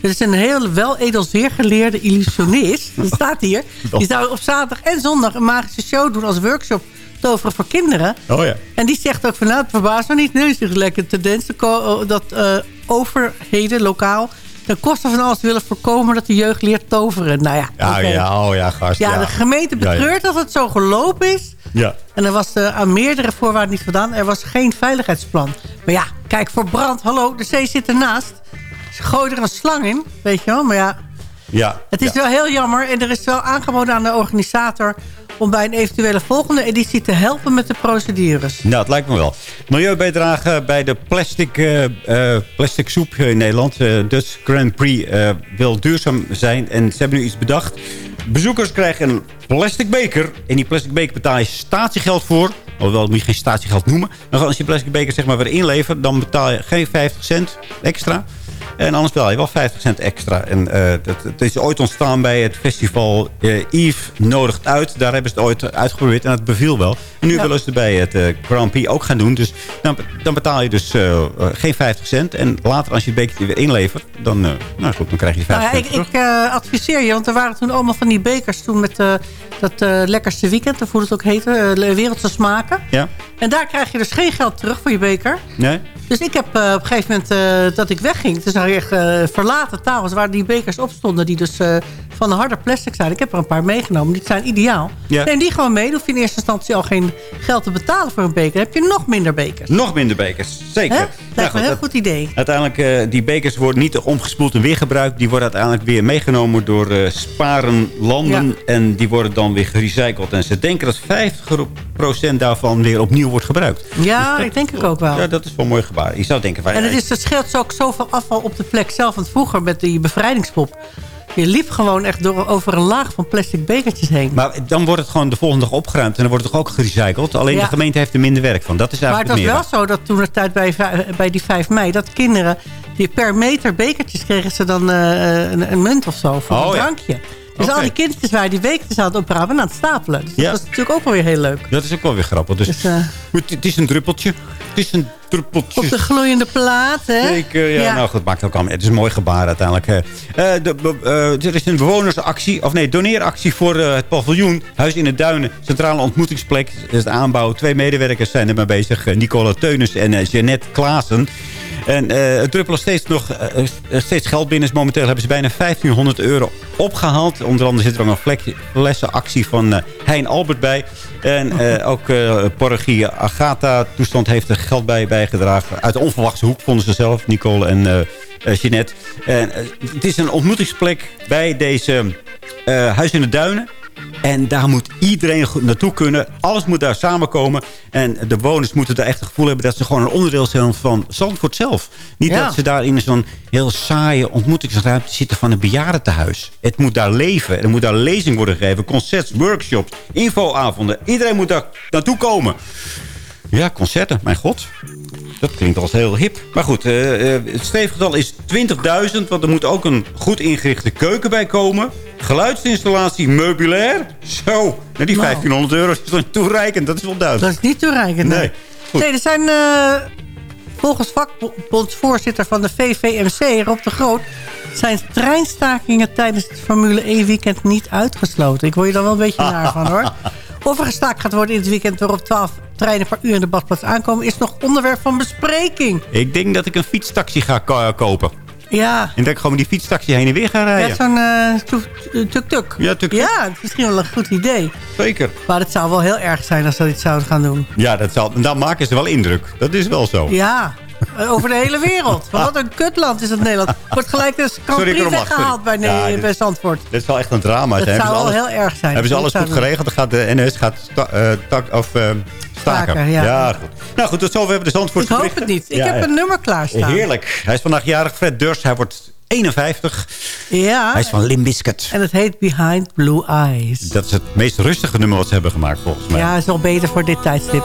Dit is een heel wel edel zeer geleerde illusionist. Dat staat hier. Die zou op zaterdag en zondag een magische show doen als workshop toveren voor kinderen. Oh ja. En die zegt ook van, nou, het verbaast me niet. Nee, zegt lekker tendens te ko- dat eh, overheden, lokaal... ten koste van alles willen voorkomen dat de jeugd leert toveren. Nou ja, Ja, ja, oh ja, gast. Ja, de gemeente ja. betreurt dat het zo gelopen is. Ja. En er was eh, aan meerdere voorwaarden niet gedaan. Er was geen veiligheidsplan. Maar ja, kijk, voor brand, hallo, de zee zit ernaast. Ze gooien er een slang in, weet je wel. Maar ja, Ja. het is ja. wel heel jammer. En er is wel aangeboden aan de organisator... om bij een eventuele volgende editie te helpen met de procedures. Nou, het lijkt me wel. Milieubijdrage bij de plastic, eh, plastic soep in Nederland. Eh, Dutch Grand Prix wil duurzaam zijn. En ze hebben nu iets bedacht. Bezoekers krijgen een plastic beker. En die plastic beker betaal je statiegeld voor. Hoewel, moet je geen statiegeld noemen. Maar als je plastic beker zeg maar weer inlevert... dan betaal je geen 50 cent extra. En anders betaal je wel 50 cent extra. En eh, dat, het is ooit ontstaan bij het festival eh Yves Nodigt Uit. Daar hebben ze het ooit uitgeprobeerd en het beviel wel. En nu Ja. willen ze het bij het eh, Grand Prix ook gaan doen. Dus dan, dan betaal je dus eh, eh, geen 50 cent. En later als je het bekertje weer inlevert, dan, eh, nou goed, dan krijg je 50 Nou ja, cent ik, terug. ik eh, adviseer je, want er waren toen allemaal van die bekers... toen met eh, dat eh, lekkerste weekend, of hoe het ook heette, eh, Wereldse Smaken. Ja? En daar krijg je dus geen geld terug voor je beker. Nee? Dus ik heb eh, op een gegeven moment eh, dat ik wegging... toen zag je echt eh, verlaten tafels waar die bekers op stonden... die dus van harde plastic zijn. Ik heb er een paar meegenomen, die zijn ideaal. Ja. Neem die gewoon mee, dan hoef je in eerste instantie al geen geld te betalen voor een beker. Dan heb je nog minder bekers. Nog minder bekers, zeker. Hè? Nou Lijkt me een heel dat- goed idee. Uiteindelijk, eh, die bekers worden niet omgespoeld en weer gebruikt. Die worden uiteindelijk weer meegenomen door eh sparen landen. En die worden dan weer gerecycled. En ze denken dat 50% daarvan weer opnieuw wordt gebruikt. Ja, Dus ik denk ik ook wel. Ja, dat is wel een mooi gebaar. Je zou denken... Van, En het, is, het scheelt zo ook zoveel afval op de plek zelf. Want vroeger met die bevrijdingspop... je liep gewoon echt door, over een laag van plastic bekertjes heen. Maar dan wordt het gewoon de volgende dag opgeruimd. En dan wordt het toch ook gerecycled. Alleen Ja. de gemeente heeft er minder werk van. Dat is Maar het eigenlijk was wel zo dat toen de tijd bij, bij die 5 mei... dat kinderen die per meter bekertjes kregen ze dan eh, een, een munt of zo voor Oh, een ja. drankje. Dus al die kindjes waren die bekertjes aan het opruimen en aan het stapelen. Dus Ja. dat was natuurlijk ook wel weer heel leuk. Dat is ook wel weer grappig. Dus, Dus, eh, het is een druppeltje. Het is een druppeltje. op de gloeiende plaat, hè? Zeker, ja. Nou goed, het maakt ook allemaal. Het is een mooi gebaar uiteindelijk. de, eh, er is een bewonersactie, of nee, doneeractie voor eh, het paviljoen. Huis in het Duinen, centrale ontmoetingsplek. Is de aanbouw. Twee medewerkers zijn ermee bezig. Nicola Teunis en Jeannette Klaassen. En het druppelen steeds nog steeds geld binnen. Dus momenteel hebben ze bijna 1500 euro opgehaald. Onder andere zit er ook een flessenactie van Hein Albert bij. En eh, ook eh Porregie Agatha toestand heeft er geld bij bijgedragen. Uit de onverwachte hoek vonden ze zelf, Nicole en eh, Jeanette. En, het is een ontmoetingsplek bij deze Huis in de Duinen. En daar moet iedereen goed naartoe kunnen. Alles moet daar samenkomen. En de bewoners moeten daar echt het gevoel hebben... dat ze gewoon een onderdeel zijn van Zandvoort zelf. Niet Ja. dat ze daar in zo'n heel saaie ontmoetingsruimte zitten van een bejaardentehuis. Het moet daar leven. Er moet daar lezing worden gegeven. Concerts, workshops, infoavonden. Iedereen moet daar naartoe komen. Ja, concerten. Mijn god. Dat klinkt als heel hip. Maar goed, eh, het streefgetal is 20.000. Want er moet ook een goed ingerichte keuken bij komen. Geluidsinstallatie, meubilair. Zo, nou, die Nou. 1500 euro is dan toereikend. Dat is wel Dat duidelijk. is niet toereikend. Nee, Nee, er zijn eh, volgens vakbondsvoorzitter van de VVMC, Rob de Groot... zijn treinstakingen tijdens het Formule 1 weekend niet uitgesloten. Ik word je dan wel een beetje naar van hoor. Of er gestaakt gaat worden in het weekend waarop 12 treinen per uur in de badplaats aankomen... is nog onderwerp van bespreking. Ik denk dat ik een fietstaxi ga ko- kopen. Ja, En dat ik gewoon met die fietstaxi heen en weer ga rijden. ja zo'n eh, tuk- tuk-tuk. Ja, tuk-tuk. Ja, het is misschien wel een goed idee. Zeker. Maar het zou wel heel erg zijn als ze dit zouden gaan doen. Ja, dat zal, dan maken ze wel indruk. Dat is wel zo. Ja, over de hele wereld. Want wat een kutland is het Nederland. Wordt gelijk de Grand heb hem weggehaald bij, Ja, dit- bij Zandvoort. Dit is wel echt een drama. Dat zijn. zou Hebben ze wel alles- heel erg zijn. Hebben ze alles Dat goed geregeld? Dan gaat de NS gaat sta, eh, tak, of, eh, staken. Staken, ja. goed. Nou goed, tot zover hebben de Zandvoort Ik hoop het niet. Ik heb een nummer klaarstaan. Heerlijk. Hij is vandaag jarig. Fred Durst. Hij wordt 51. Ja, Hij is van Limbiskit. en het heet Behind Blue Eyes. Dat is het meest rustige nummer wat ze hebben gemaakt volgens mij. Ja, is wel beter voor dit tijdstip.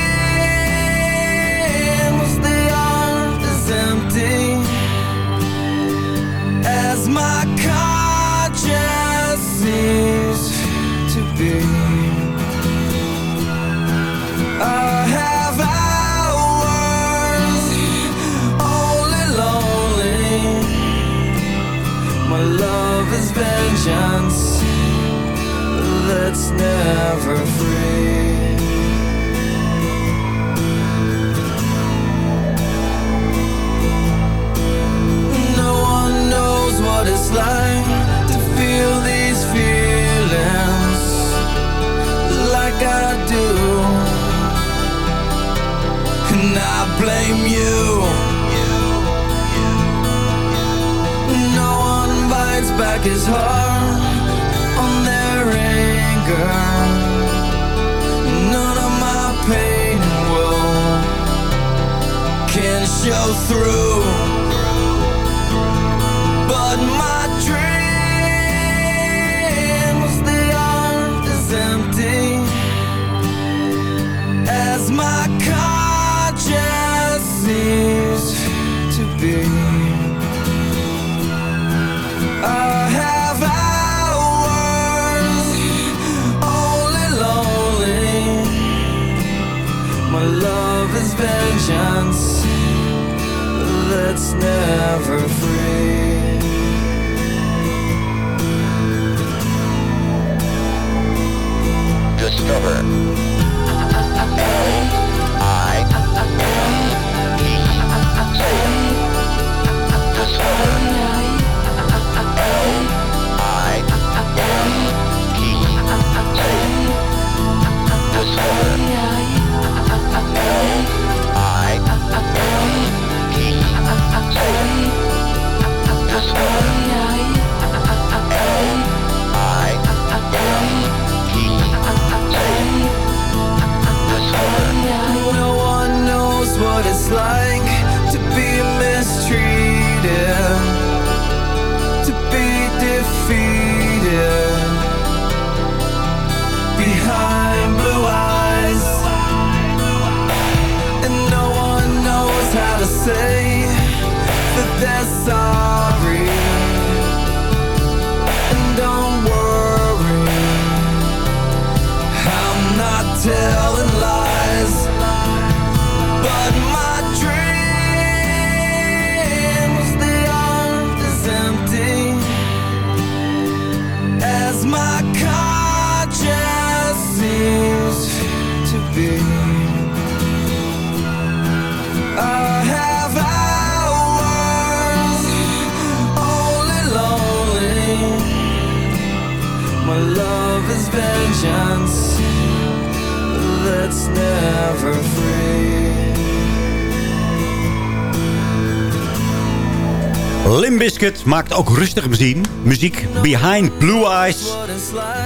maakt ook rustige muziek. Muziek Behind Blue Eyes.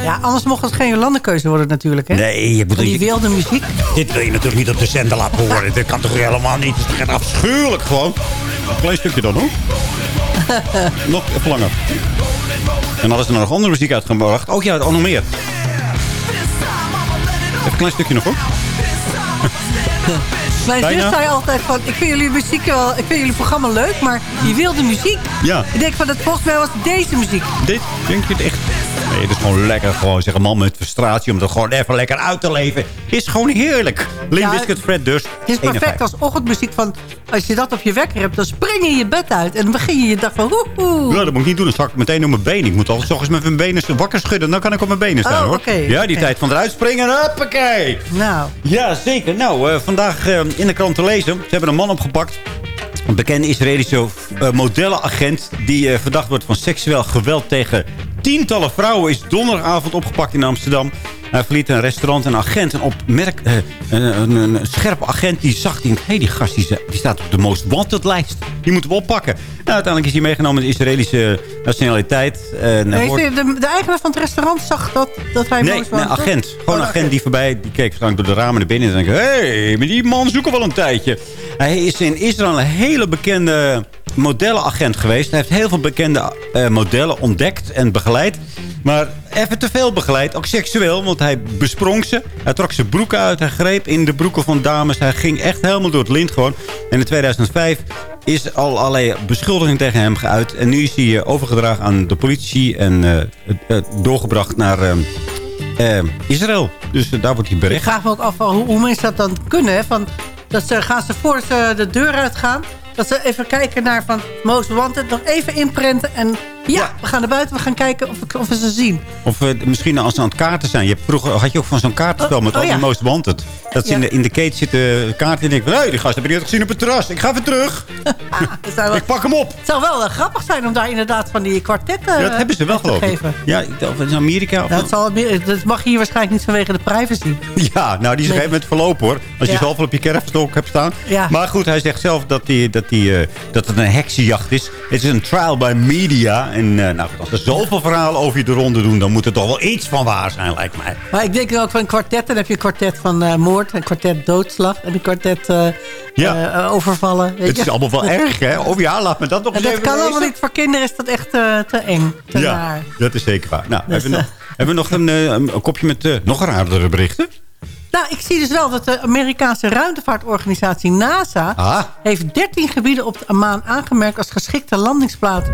Ja, anders mocht het geen landenkeuze worden natuurlijk. Hè? Nee, je moet Die wilde muziek. Dit wil je natuurlijk niet op de zender laten horen. Dit kan toch helemaal niet. Het is echt afschuwelijk gewoon. Een klein stukje dan hoor. nog even langer. En dan is er nog andere muziek uitgebracht. Oh ja, oh, nog meer. Even een klein stukje nog hoor. Mijn zus zei altijd van, ik vind jullie muziek wel, ik vind jullie programma leuk, maar je wilde muziek. Ja. Ik denk van, dat volgens mij was deze muziek. Dit, denk je het echt? Nee, het is gewoon lekker. Gewoon zeg een man met frustratie om dat gewoon even lekker uit te leven. Is gewoon heerlijk. Limp Ja, Bizkit, Fred Durst. Het is perfect als ochtendmuziek van, als je dat op je wekker hebt, dan spring je je bed uit. En dan begin je je dag van, woehoe. Ja, dat moet ik niet doen. Dan sta ik meteen op mijn benen. Ik moet altijd 's ochtends met mijn benen wakker schudden. Dan kan ik op mijn benen staan, Oh, hoor. ja, die tijd van eruit springen. Hoppakee. Nou, Ja, zeker. Nou, eh, vandaag eh, in de krant te lezen. Ze hebben een man opgepakt. Een bekende Israëlische eh, modellenagent... die verdacht wordt van seksueel geweld tegen tientallen vrouwen... is donderdagavond opgepakt in Amsterdam. Hij verliet een restaurant en een agent. Een, opmerk, eh, een, een, een, een scherpe agent die zag... die, hey, die gast die, die staat op de most wanted lijst. Die moeten we oppakken. Nou, uiteindelijk is hij meegenomen in de Israëlische nationaliteit. En, hij nee, wordt- de, de eigenaar van het restaurant zag dat, dat hij Nee, boos nee, was. toch? agent. Gewoon Oh, een agent die voorbij... die keek waarschijnlijk door de ramen naar binnen... en denk hé, hey, maar die man zoeken wel een tijdje. Hij is in Israël een hele bekende modellenagent geweest. Hij heeft heel veel bekende eh, modellen ontdekt en begeleid. Maar even te veel begeleid, ook seksueel. Want hij besprong ze. Hij trok zijn broeken uit. Hij greep in de broeken van dames. Hij ging echt helemaal door het lint gewoon. En in 2005 is al allerlei beschuldiging tegen hem geuit. En nu is hij eh, overgedragen aan de politie. En eh, doorgebracht naar... eh, eh, Israël. Dus daar wordt hij Ik bericht. vraag me ook af hoe, hoe mensen dat dan kunnen. Hè? Van, dat ze, gaan ze voor de deur uitgaan... dat ze even kijken naar van Most Wanted... nog even inprenten en Ja, we gaan naar buiten. We gaan kijken of, of we ze zien. Of eh, misschien als ze aan het kaarten zijn. Je hebt, vroeger had je ook van zo'n kaartenspel Oh, met oh, al ja. die Most Wanted. Dat ze Ja. in, de, in de kate zitten kaarten en denken van... Hé, die gast heb ik niet gezien op het terras. Ik ga even terug. Wel, Ik pak hem op. het zou wel eh, grappig zijn om daar inderdaad van die kwartetten dat hebben ze wel geloof ik. Ja, ik of in Amerika. Of dat, zal, dat mag hier waarschijnlijk niet vanwege de privacy. Ja, nou, die is op een gegeven moment verlopen, hoor. Als je zoveel op je kerfstok hebt staan. Maar goed, hij zegt zelf dat, die, dat, die, eh, dat het een heksenjacht is. Het is een trial by media. En eh, nou, als er zoveel verhalen over je de ronde doen... dan moet er toch wel iets van waar zijn, lijkt mij. Maar ik denk ook van een kwartet. Dan heb je een kwartet van eh, moord, een kwartet doodslag... en een kwartet Ja. overvallen. weet Het is allemaal wel erg, hè? Oh ja, laat me dat nog En eens dat even kan allemaal niet. Voor kinderen is dat echt te eng, te Ja, dat is zeker waar. Nou, Dus, hebben, we nog, hebben we nog een, een kopje met nog raardere berichten? Nou, ik zie dus wel dat de Amerikaanse ruimtevaartorganisatie NASA... Ah. heeft 13 gebieden op de maan aangemerkt... als geschikte landingsplaats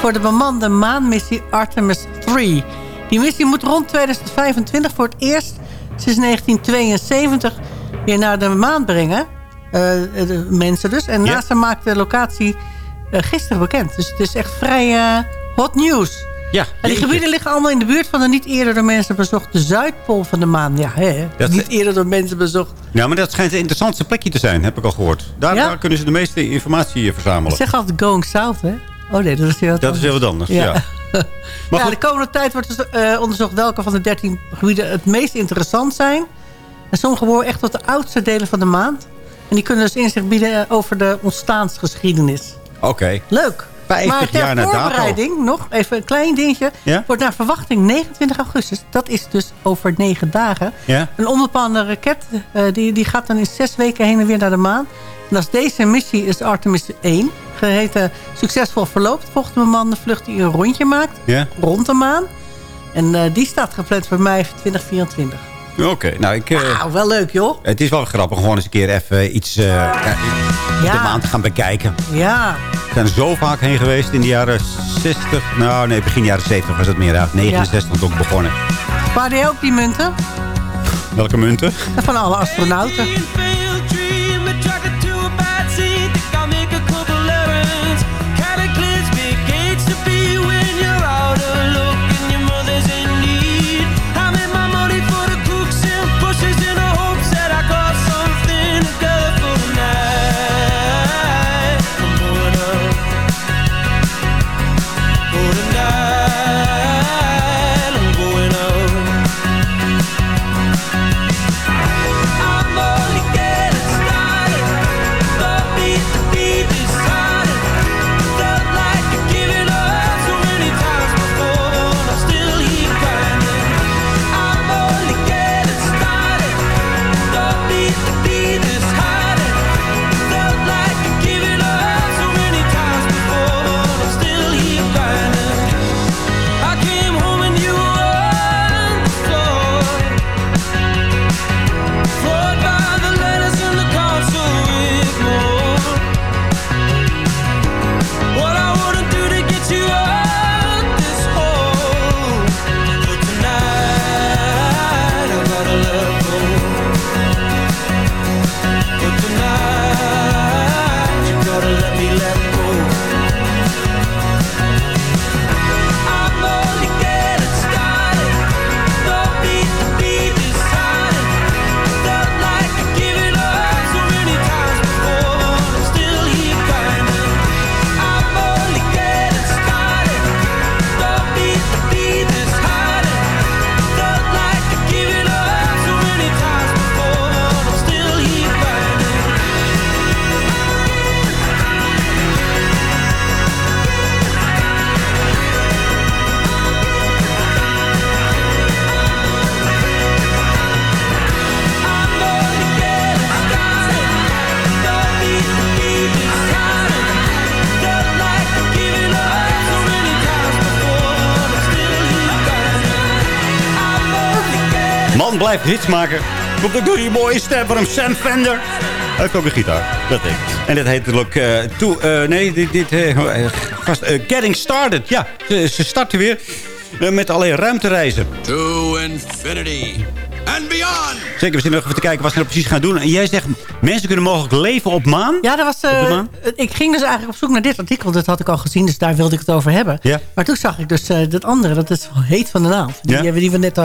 voor de bemande maanmissie Artemis 3. Die missie moet rond 2025 voor het eerst sinds 1972 weer naar de maan brengen. Eh, de mensen dus. En. NASA maakte de locatie eh, gisteren bekend. Dus het is echt vrij eh, hot nieuws. Ja, En die gebieden liggen allemaal in de buurt van de niet eerder door mensen bezochte Zuidpool van de maan. Ja, hè? Dat- niet eerder door mensen bezocht. Ja, maar dat schijnt het interessantste plekje te zijn, heb ik al gehoord. Daar, Ja? daar kunnen ze de meeste informatie eh, verzamelen. Ik zeg altijd going south, hè? Oh nee, dat is heel wat Dat is heel wat anders, ja. Maar Maar ja, goed. de komende tijd wordt dus, eh, onderzocht welke van de 13 gebieden het meest interessant zijn. En sommige behoren echt tot de oudste delen van de maan. En die kunnen dus inzicht bieden over de ontstaansgeschiedenis. Oké. Leuk. 50 maar ter dato. voorbereiding, nog even een klein dingetje... Ja? wordt naar verwachting 29 augustus, dat is dus over negen dagen... Ja? een onbepaalde raket, eh, die, die gaat dan in zes weken heen en weer naar de maan. En als deze missie is Artemis 1, geheten succesvol verloopt... volgt de bemande vlucht die een rondje maakt Ja? rond de maan. En eh, die staat gepland voor mei 2024. Oké, nou ik... eh, Nou, wel leuk, joh. Het is wel grappig gewoon eens een keer even iets eh, ja, de Ja. maan te gaan bekijken. Ja, We zijn er zo vaak heen geweest in de jaren 60. Nou nee, begin jaren 70 was het meer. Ja, 69 toen ook begonnen. spaarde jij ook die munten? Welke munten? En Van alle astronauten. Man blijft hits maken. Komt ook door die mooie stem van hem, Sam Fender. Hij heeft ook een gitaar, dat denk ik. En dat heet natuurlijk... eh to, eh, nee, dit... dit eh, getting Started. Ja, ze, ze starten weer eh, met alleen ruimtereizen. To infinity and beyond. Zeker, we zitten nog even te kijken wat ze nou precies gaan doen. En jij zegt, mensen kunnen mogelijk leven op maan? Ja, dat was, Op de eh, maan? ik ging dus eigenlijk op zoek naar dit artikel. Dat had ik al gezien, dus daar wilde ik het over hebben. Ja. Maar toen zag ik dus eh, dat andere, dat is heet van de naald. Die, Ja. eh, die we net eh,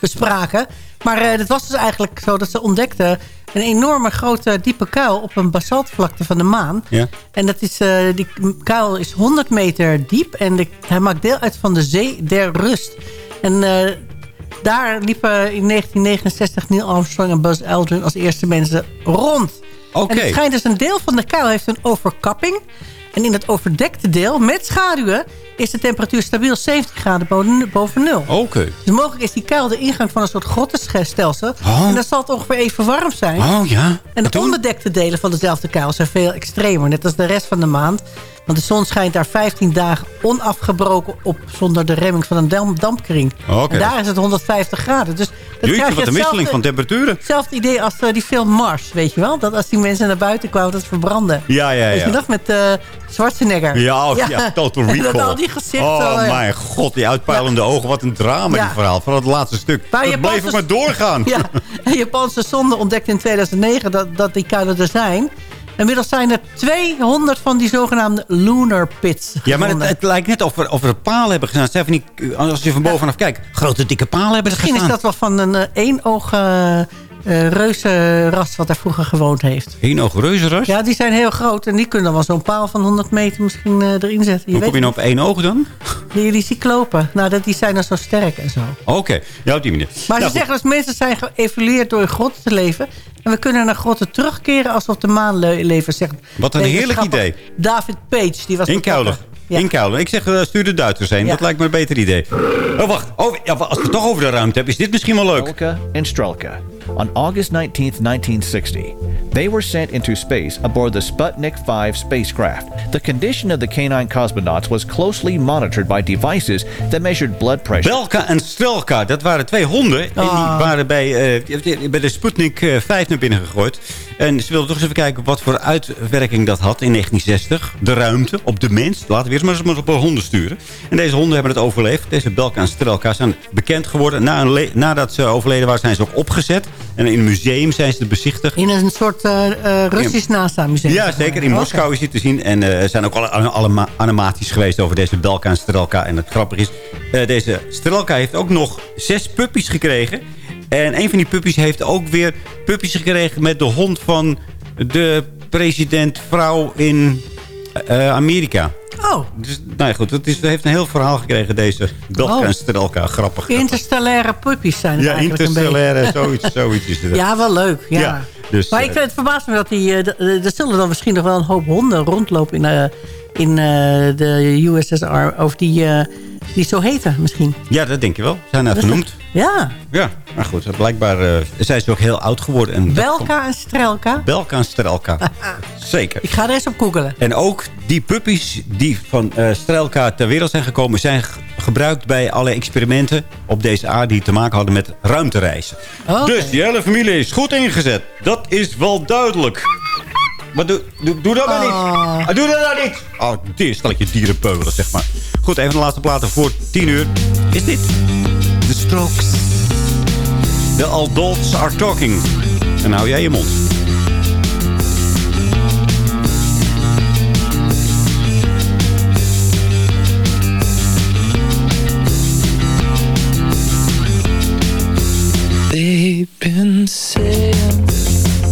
bespraken. Maar eh dat was dus eigenlijk zo dat ze ontdekten... een enorme grote diepe kuil op een basaltvlakte van de maan. Ja. En dat is, eh, die kuil is 100 meter diep. En de- hij maakt deel uit van de Zee der Rust. En eh, daar liepen in 1969 Neil Armstrong en Buzz Aldrin... als eerste mensen rond. Oké. En het schijnt dus een deel van de kuil heeft een overkapping. En in het overdekte deel, met schaduwen... is de temperatuur stabiel 70 graden boven, nul. Oké. Dus mogelijk is die kuil de ingang van een soort grottenstelsel. Oh. En dat zal het ongeveer even warm zijn. Oh ja. En de onderdekte delen van dezelfde kuil zijn veel extremer. Net als de rest van de maand. Want de zon schijnt daar 15 dagen onafgebroken op... zonder de remming van een dam- dampkring. En daar is het 150 graden. Dus dan Jeetje, je wat een wisseling van temperaturen. Hetzelfde idee als eh, die film Mars, weet je wel? Dat als die mensen naar buiten kwamen, dat ze verbranden. Ja, ja, Weet je ja. nog, met eh Schwarzenegger. Ja, oh, ja. Total En Recall. dat al die gezichten. Oh ja. mijn god, die uitpuilende ogen. Wat een drama Ja. die verhaal. Vooral het laatste stuk. Maar dat bleef Japanse- maar doorgaan. Ja, een Japanse zonde ontdekte in 2009 dat, dat die kuilen er zijn. Inmiddels zijn er 200 van die zogenaamde lunar pits Ja, maar het, lijkt net of we, of we palen hebben gestaan. Zijn die, als je van bovenaf kijkt, grote dikke palen hebben ze Misschien is dat wel van een uh, eenoog uh, uh, reuzenras wat daar vroeger gewoond heeft. Eenoog reuzenras? Ja, die zijn heel groot en die kunnen wel zo'n paal van 100 meter misschien uh, erin zetten. Hoe kom je nou op één oog dan? Die, die cyclopen. Nou, dat, die zijn dan zo sterk en zo. Oké, okay. ja, op die manier. Maar nou, ze zeggen dat mensen zijn geëvalueerd door in grotten te leven. En we kunnen naar grotten terugkeren als we op de maan le leven. Zegt Wat een heerlijk idee. David Page, die was Inkuilen. Ja. Inkuilen. Ik zeg, uh, stuur de Duitsers heen. Ja. Dat lijkt me een beter idee. Oh, wacht. Oh, ja, als we het toch over de ruimte hebben, is dit misschien wel leuk. Strelka en Strelka. On August 19, 1960, they were sent into space aboard the Sputnik 5 spacecraft. The condition of the canine cosmonauts was closely monitored by devices that measured blood pressure. Belka en Strelka, dat waren twee honden. En Ah. die waren bij, uh, bij de Sputnik uh, 5 naar binnen gegooid. En ze wilden toch eens even kijken wat voor uitwerking dat had in 1960. De ruimte op de mens. Laten we eerst maar eens op honden sturen. En deze honden hebben het overleefd. Deze Belka en Strelka zijn bekend geworden. Na een nadat ze overleden waren, zijn ze ook opgezet. En in een museum zijn ze bezichtigd. In een soort uh, uh, Russisch NASA-museum. Ja, zeker. In Moskou okay. is dit te zien. En uh, er zijn ook alle, alle animaties geweest over deze Belka en Strelka. En het grappige is, uh, deze Strelka heeft ook nog zes puppies gekregen. En een van die puppies heeft ook weer puppies gekregen met de hond van de president-vrouw in uh, Amerika. Oh. Dus, nou ja, goed, het, is, het heeft een heel verhaal gekregen, deze Belka oh. en Strelka. Grappig. Interstellaire puppies zijn het Ja, eigenlijk interstellaire, een beetje. zoiets, zoiets is het. Ja, wel leuk. Ja. ja dus, maar ik vind het verbaast me dat die... Uh, er zullen dan misschien nog wel een hoop honden rondlopen in, in de USSR. Of die, die zo heten misschien. Ja, dat denk je wel. Zijn er genoemd. Ja. Ja, maar goed. Blijkbaar uh, zijn ze ook heel oud geworden. En Belka en Strelka. Belka en Strelka. Zeker. Ik ga er eens op googelen. En ook die puppies die van uh, Strelka ter wereld zijn gekomen... zijn gebruikt bij alle experimenten op deze aarde... die te maken hadden met ruimtereizen. Okay. Dus die hele familie is goed ingezet. Dat is wel duidelijk. Maar doe, doe, doe dat maar Oh. niet. Doe dat nou niet. Oh, dit stel ik je dierenpeugelen, zeg maar. Goed, even de laatste platen voor 10 uur. Is dit The Strokes. The adults are talking. En hou jij je mond. They've been saying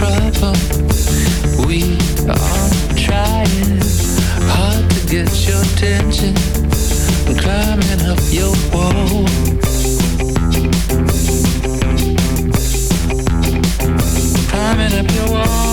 We are trying hard to get your attention. I'm climbing up your wall. Climbing up your wall.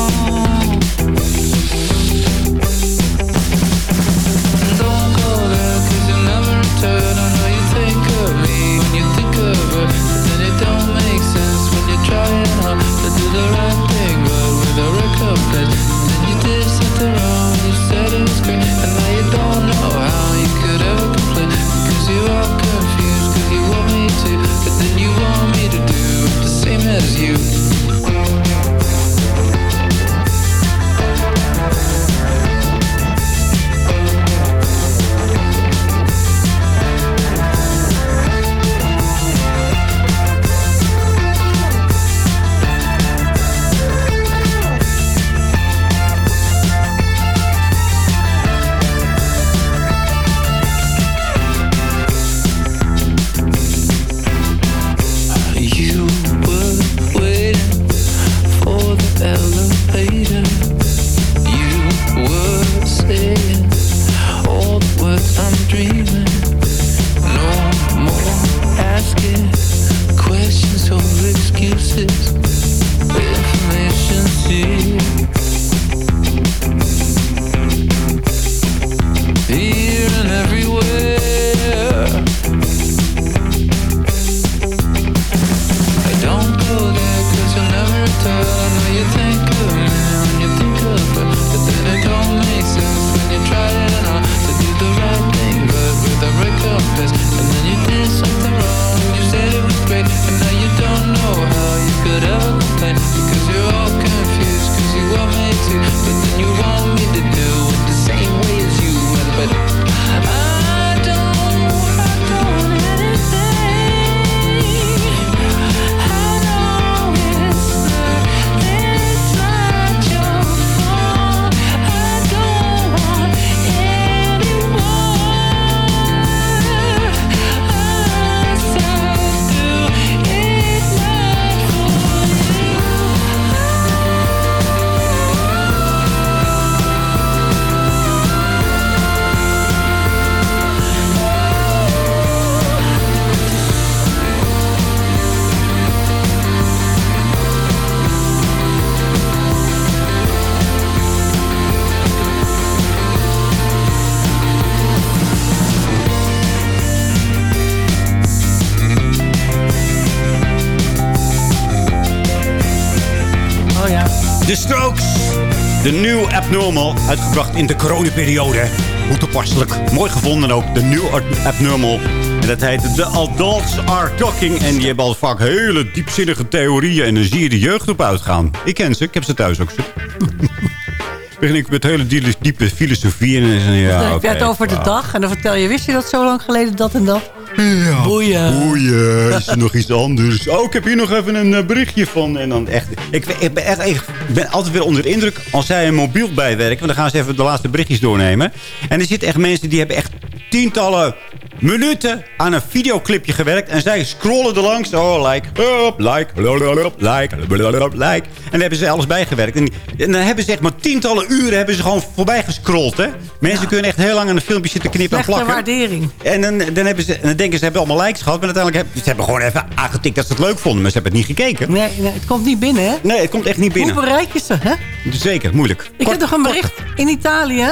Uitgebracht in de coronaperiode. Hoe toepasselijk. Mooi gevonden ook. De New Abnormal. En dat heet The Adults Are Talking. En die hebben al vaak hele diepzinnige theorieën. En dan zie je de jeugd op uitgaan. Ik ken ze. Ik heb ze thuis ook. begin ik met hele die- diepe filosofie. En ja, heb je oké, het over de dag. En dan vertel je, wist je dat zo lang geleden dat en dat? Ja. Boeien. Boeien. Is er nog iets anders? Oh, ik heb hier nog even een eh, berichtje van. En dan echt... Ik, ik ben, echt, ik ben altijd weer onder de indruk als zij een mobiel bijwerken. Want dan gaan ze even de laatste berichtjes doornemen. En er zitten echt mensen die hebben echt tientallen minuten aan een videoclipje gewerkt. En zij scrollen er langs. Oh, like, up, like, blablabla, like, blablabla, like. En dan hebben ze alles bijgewerkt. En, en dan hebben ze echt maar tientallen uren hebben ze gewoon voorbij gescrolld. Hè? Mensen kunnen echt heel lang aan een filmpje zitten knippen en plakken. waardering. En dan, dan, hebben ze, en dan denken ze, hebben allemaal likes gehad. Maar uiteindelijk hebben ze hebben gewoon even aangetikt dat ze het leuk vonden. Maar ze hebben het niet gekeken. Nee, nee, het komt niet binnen, hè? Nee, het komt echt niet binnen. Hoe bereik je ze, hè? Zeker, moeilijk. Ik heb nog een bericht in Italië.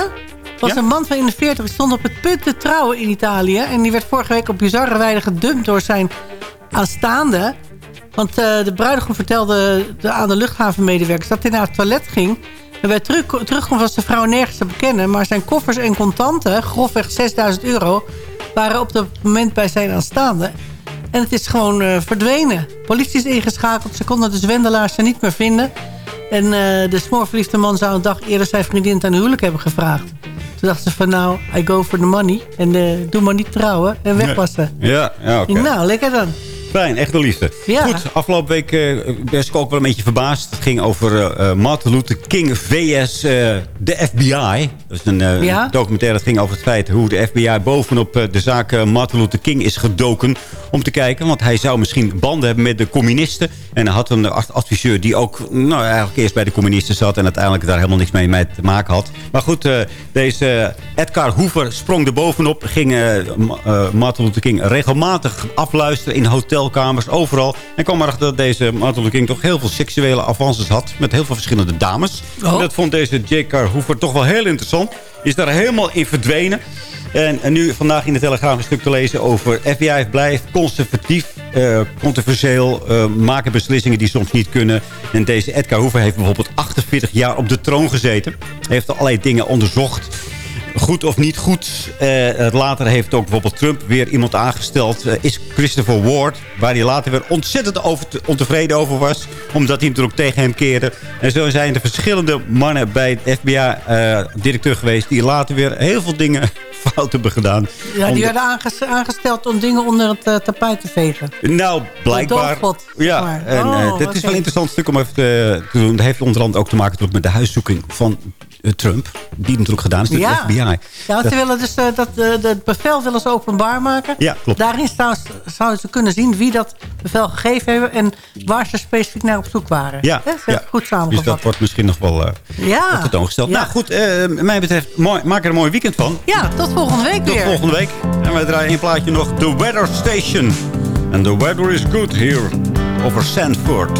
Was Ja? een man van in de 40 die stond op het punt te trouwen in Italië. En die werd vorige week op bizarre wijze gedumpt door zijn aanstaande. Want eh, de bruidegom vertelde de, aan de luchthavenmedewerkers dat hij naar het toilet ging. En bij terug, terugkomst was de vrouw nergens te bekennen. Maar zijn koffers en contanten, grofweg 6000 euro... waren op dat moment bij zijn aanstaande. En het is gewoon eh, verdwenen. Politie is ingeschakeld. Ze konden de zwendelaars er niet meer vinden. En eh, de smoorverliefde man zou een dag eerder zijn vriendin ten huwelijk hebben gevraagd. Toen dachten ze van nou, I go for the money. En eh, doe maar niet trouwen. En weg was ze. Ja, ja oké. Nou, lekker dan. Fijn, echt een liefde. Ja. Goed, afgelopen week was ik ook wel een beetje verbaasd. Het ging over eh, Martin Luther King vs de FBI. Dat is een eh, Ja. documentaire dat ging over het feit hoe de FBI bovenop eh, de zaak eh, Martin Luther King is gedoken. Om te kijken, want hij zou misschien banden hebben met de communisten. En hij had een ad- adviseur die ook nou, eigenlijk eerst bij de communisten zat... en uiteindelijk daar helemaal niks mee, mee te maken had. Maar goed, deze Edgar Hoover sprong er bovenop. Ging Ma- Martin Luther King regelmatig afluisteren in hotelkamers, overal. En kwam erachter dat deze Martin Luther King toch heel veel seksuele avances had... met heel veel verschillende dames. Oh. En dat vond deze J.K. Hoover toch wel heel interessant. Is daar helemaal in verdwenen. En, nu vandaag in de Telegraaf een stuk te lezen over... FBI blijft conservatief, eh, controversieel, eh, maken beslissingen die soms niet kunnen. En deze Edgar Hoover heeft bijvoorbeeld 48 jaar op de troon gezeten. Heeft allerlei dingen onderzocht. Goed of niet goed. Eh, later heeft ook bijvoorbeeld Trump weer iemand aangesteld. eh, is Christopher Ward. Waar hij later weer ontzettend over ontevreden over was. Omdat hij ook tegen hem keerde. En zo zijn er verschillende mannen bij het FBI-directeur geweest. Die later weer heel veel dingen fout hebben gedaan. Ja, die de- werden aanges- aangesteld om dingen onder het eh, tapijt te vegen. Nou, blijkbaar. doofpot, ja, maar. en, Oh, eh, dit oké. is wel een interessant stuk om even te, doen. Dat heeft onder andere ook te maken met de huiszoeking van eh, Trump. Die natuurlijk gedaan is door Ja. de FBI. Ja, want Dat- ze willen dus dat het bevel willen ze openbaar maken. Ja, klopt. Daarin staan, zouden ze kunnen zien wie dat bevel gegeven hebben... en waar ze specifiek naar op zoek waren. Ja. Goed dus samengevat. dat wordt misschien nog wel eh Ja. tentoongesteld. Ja. Nou goed, mij betreft, mooi, maak er een mooi weekend van. Ja, tot volgende week Tot weer. volgende week. En wij draaien een plaatje nog. The Weather Station. And the weather is good here. Over Sandford.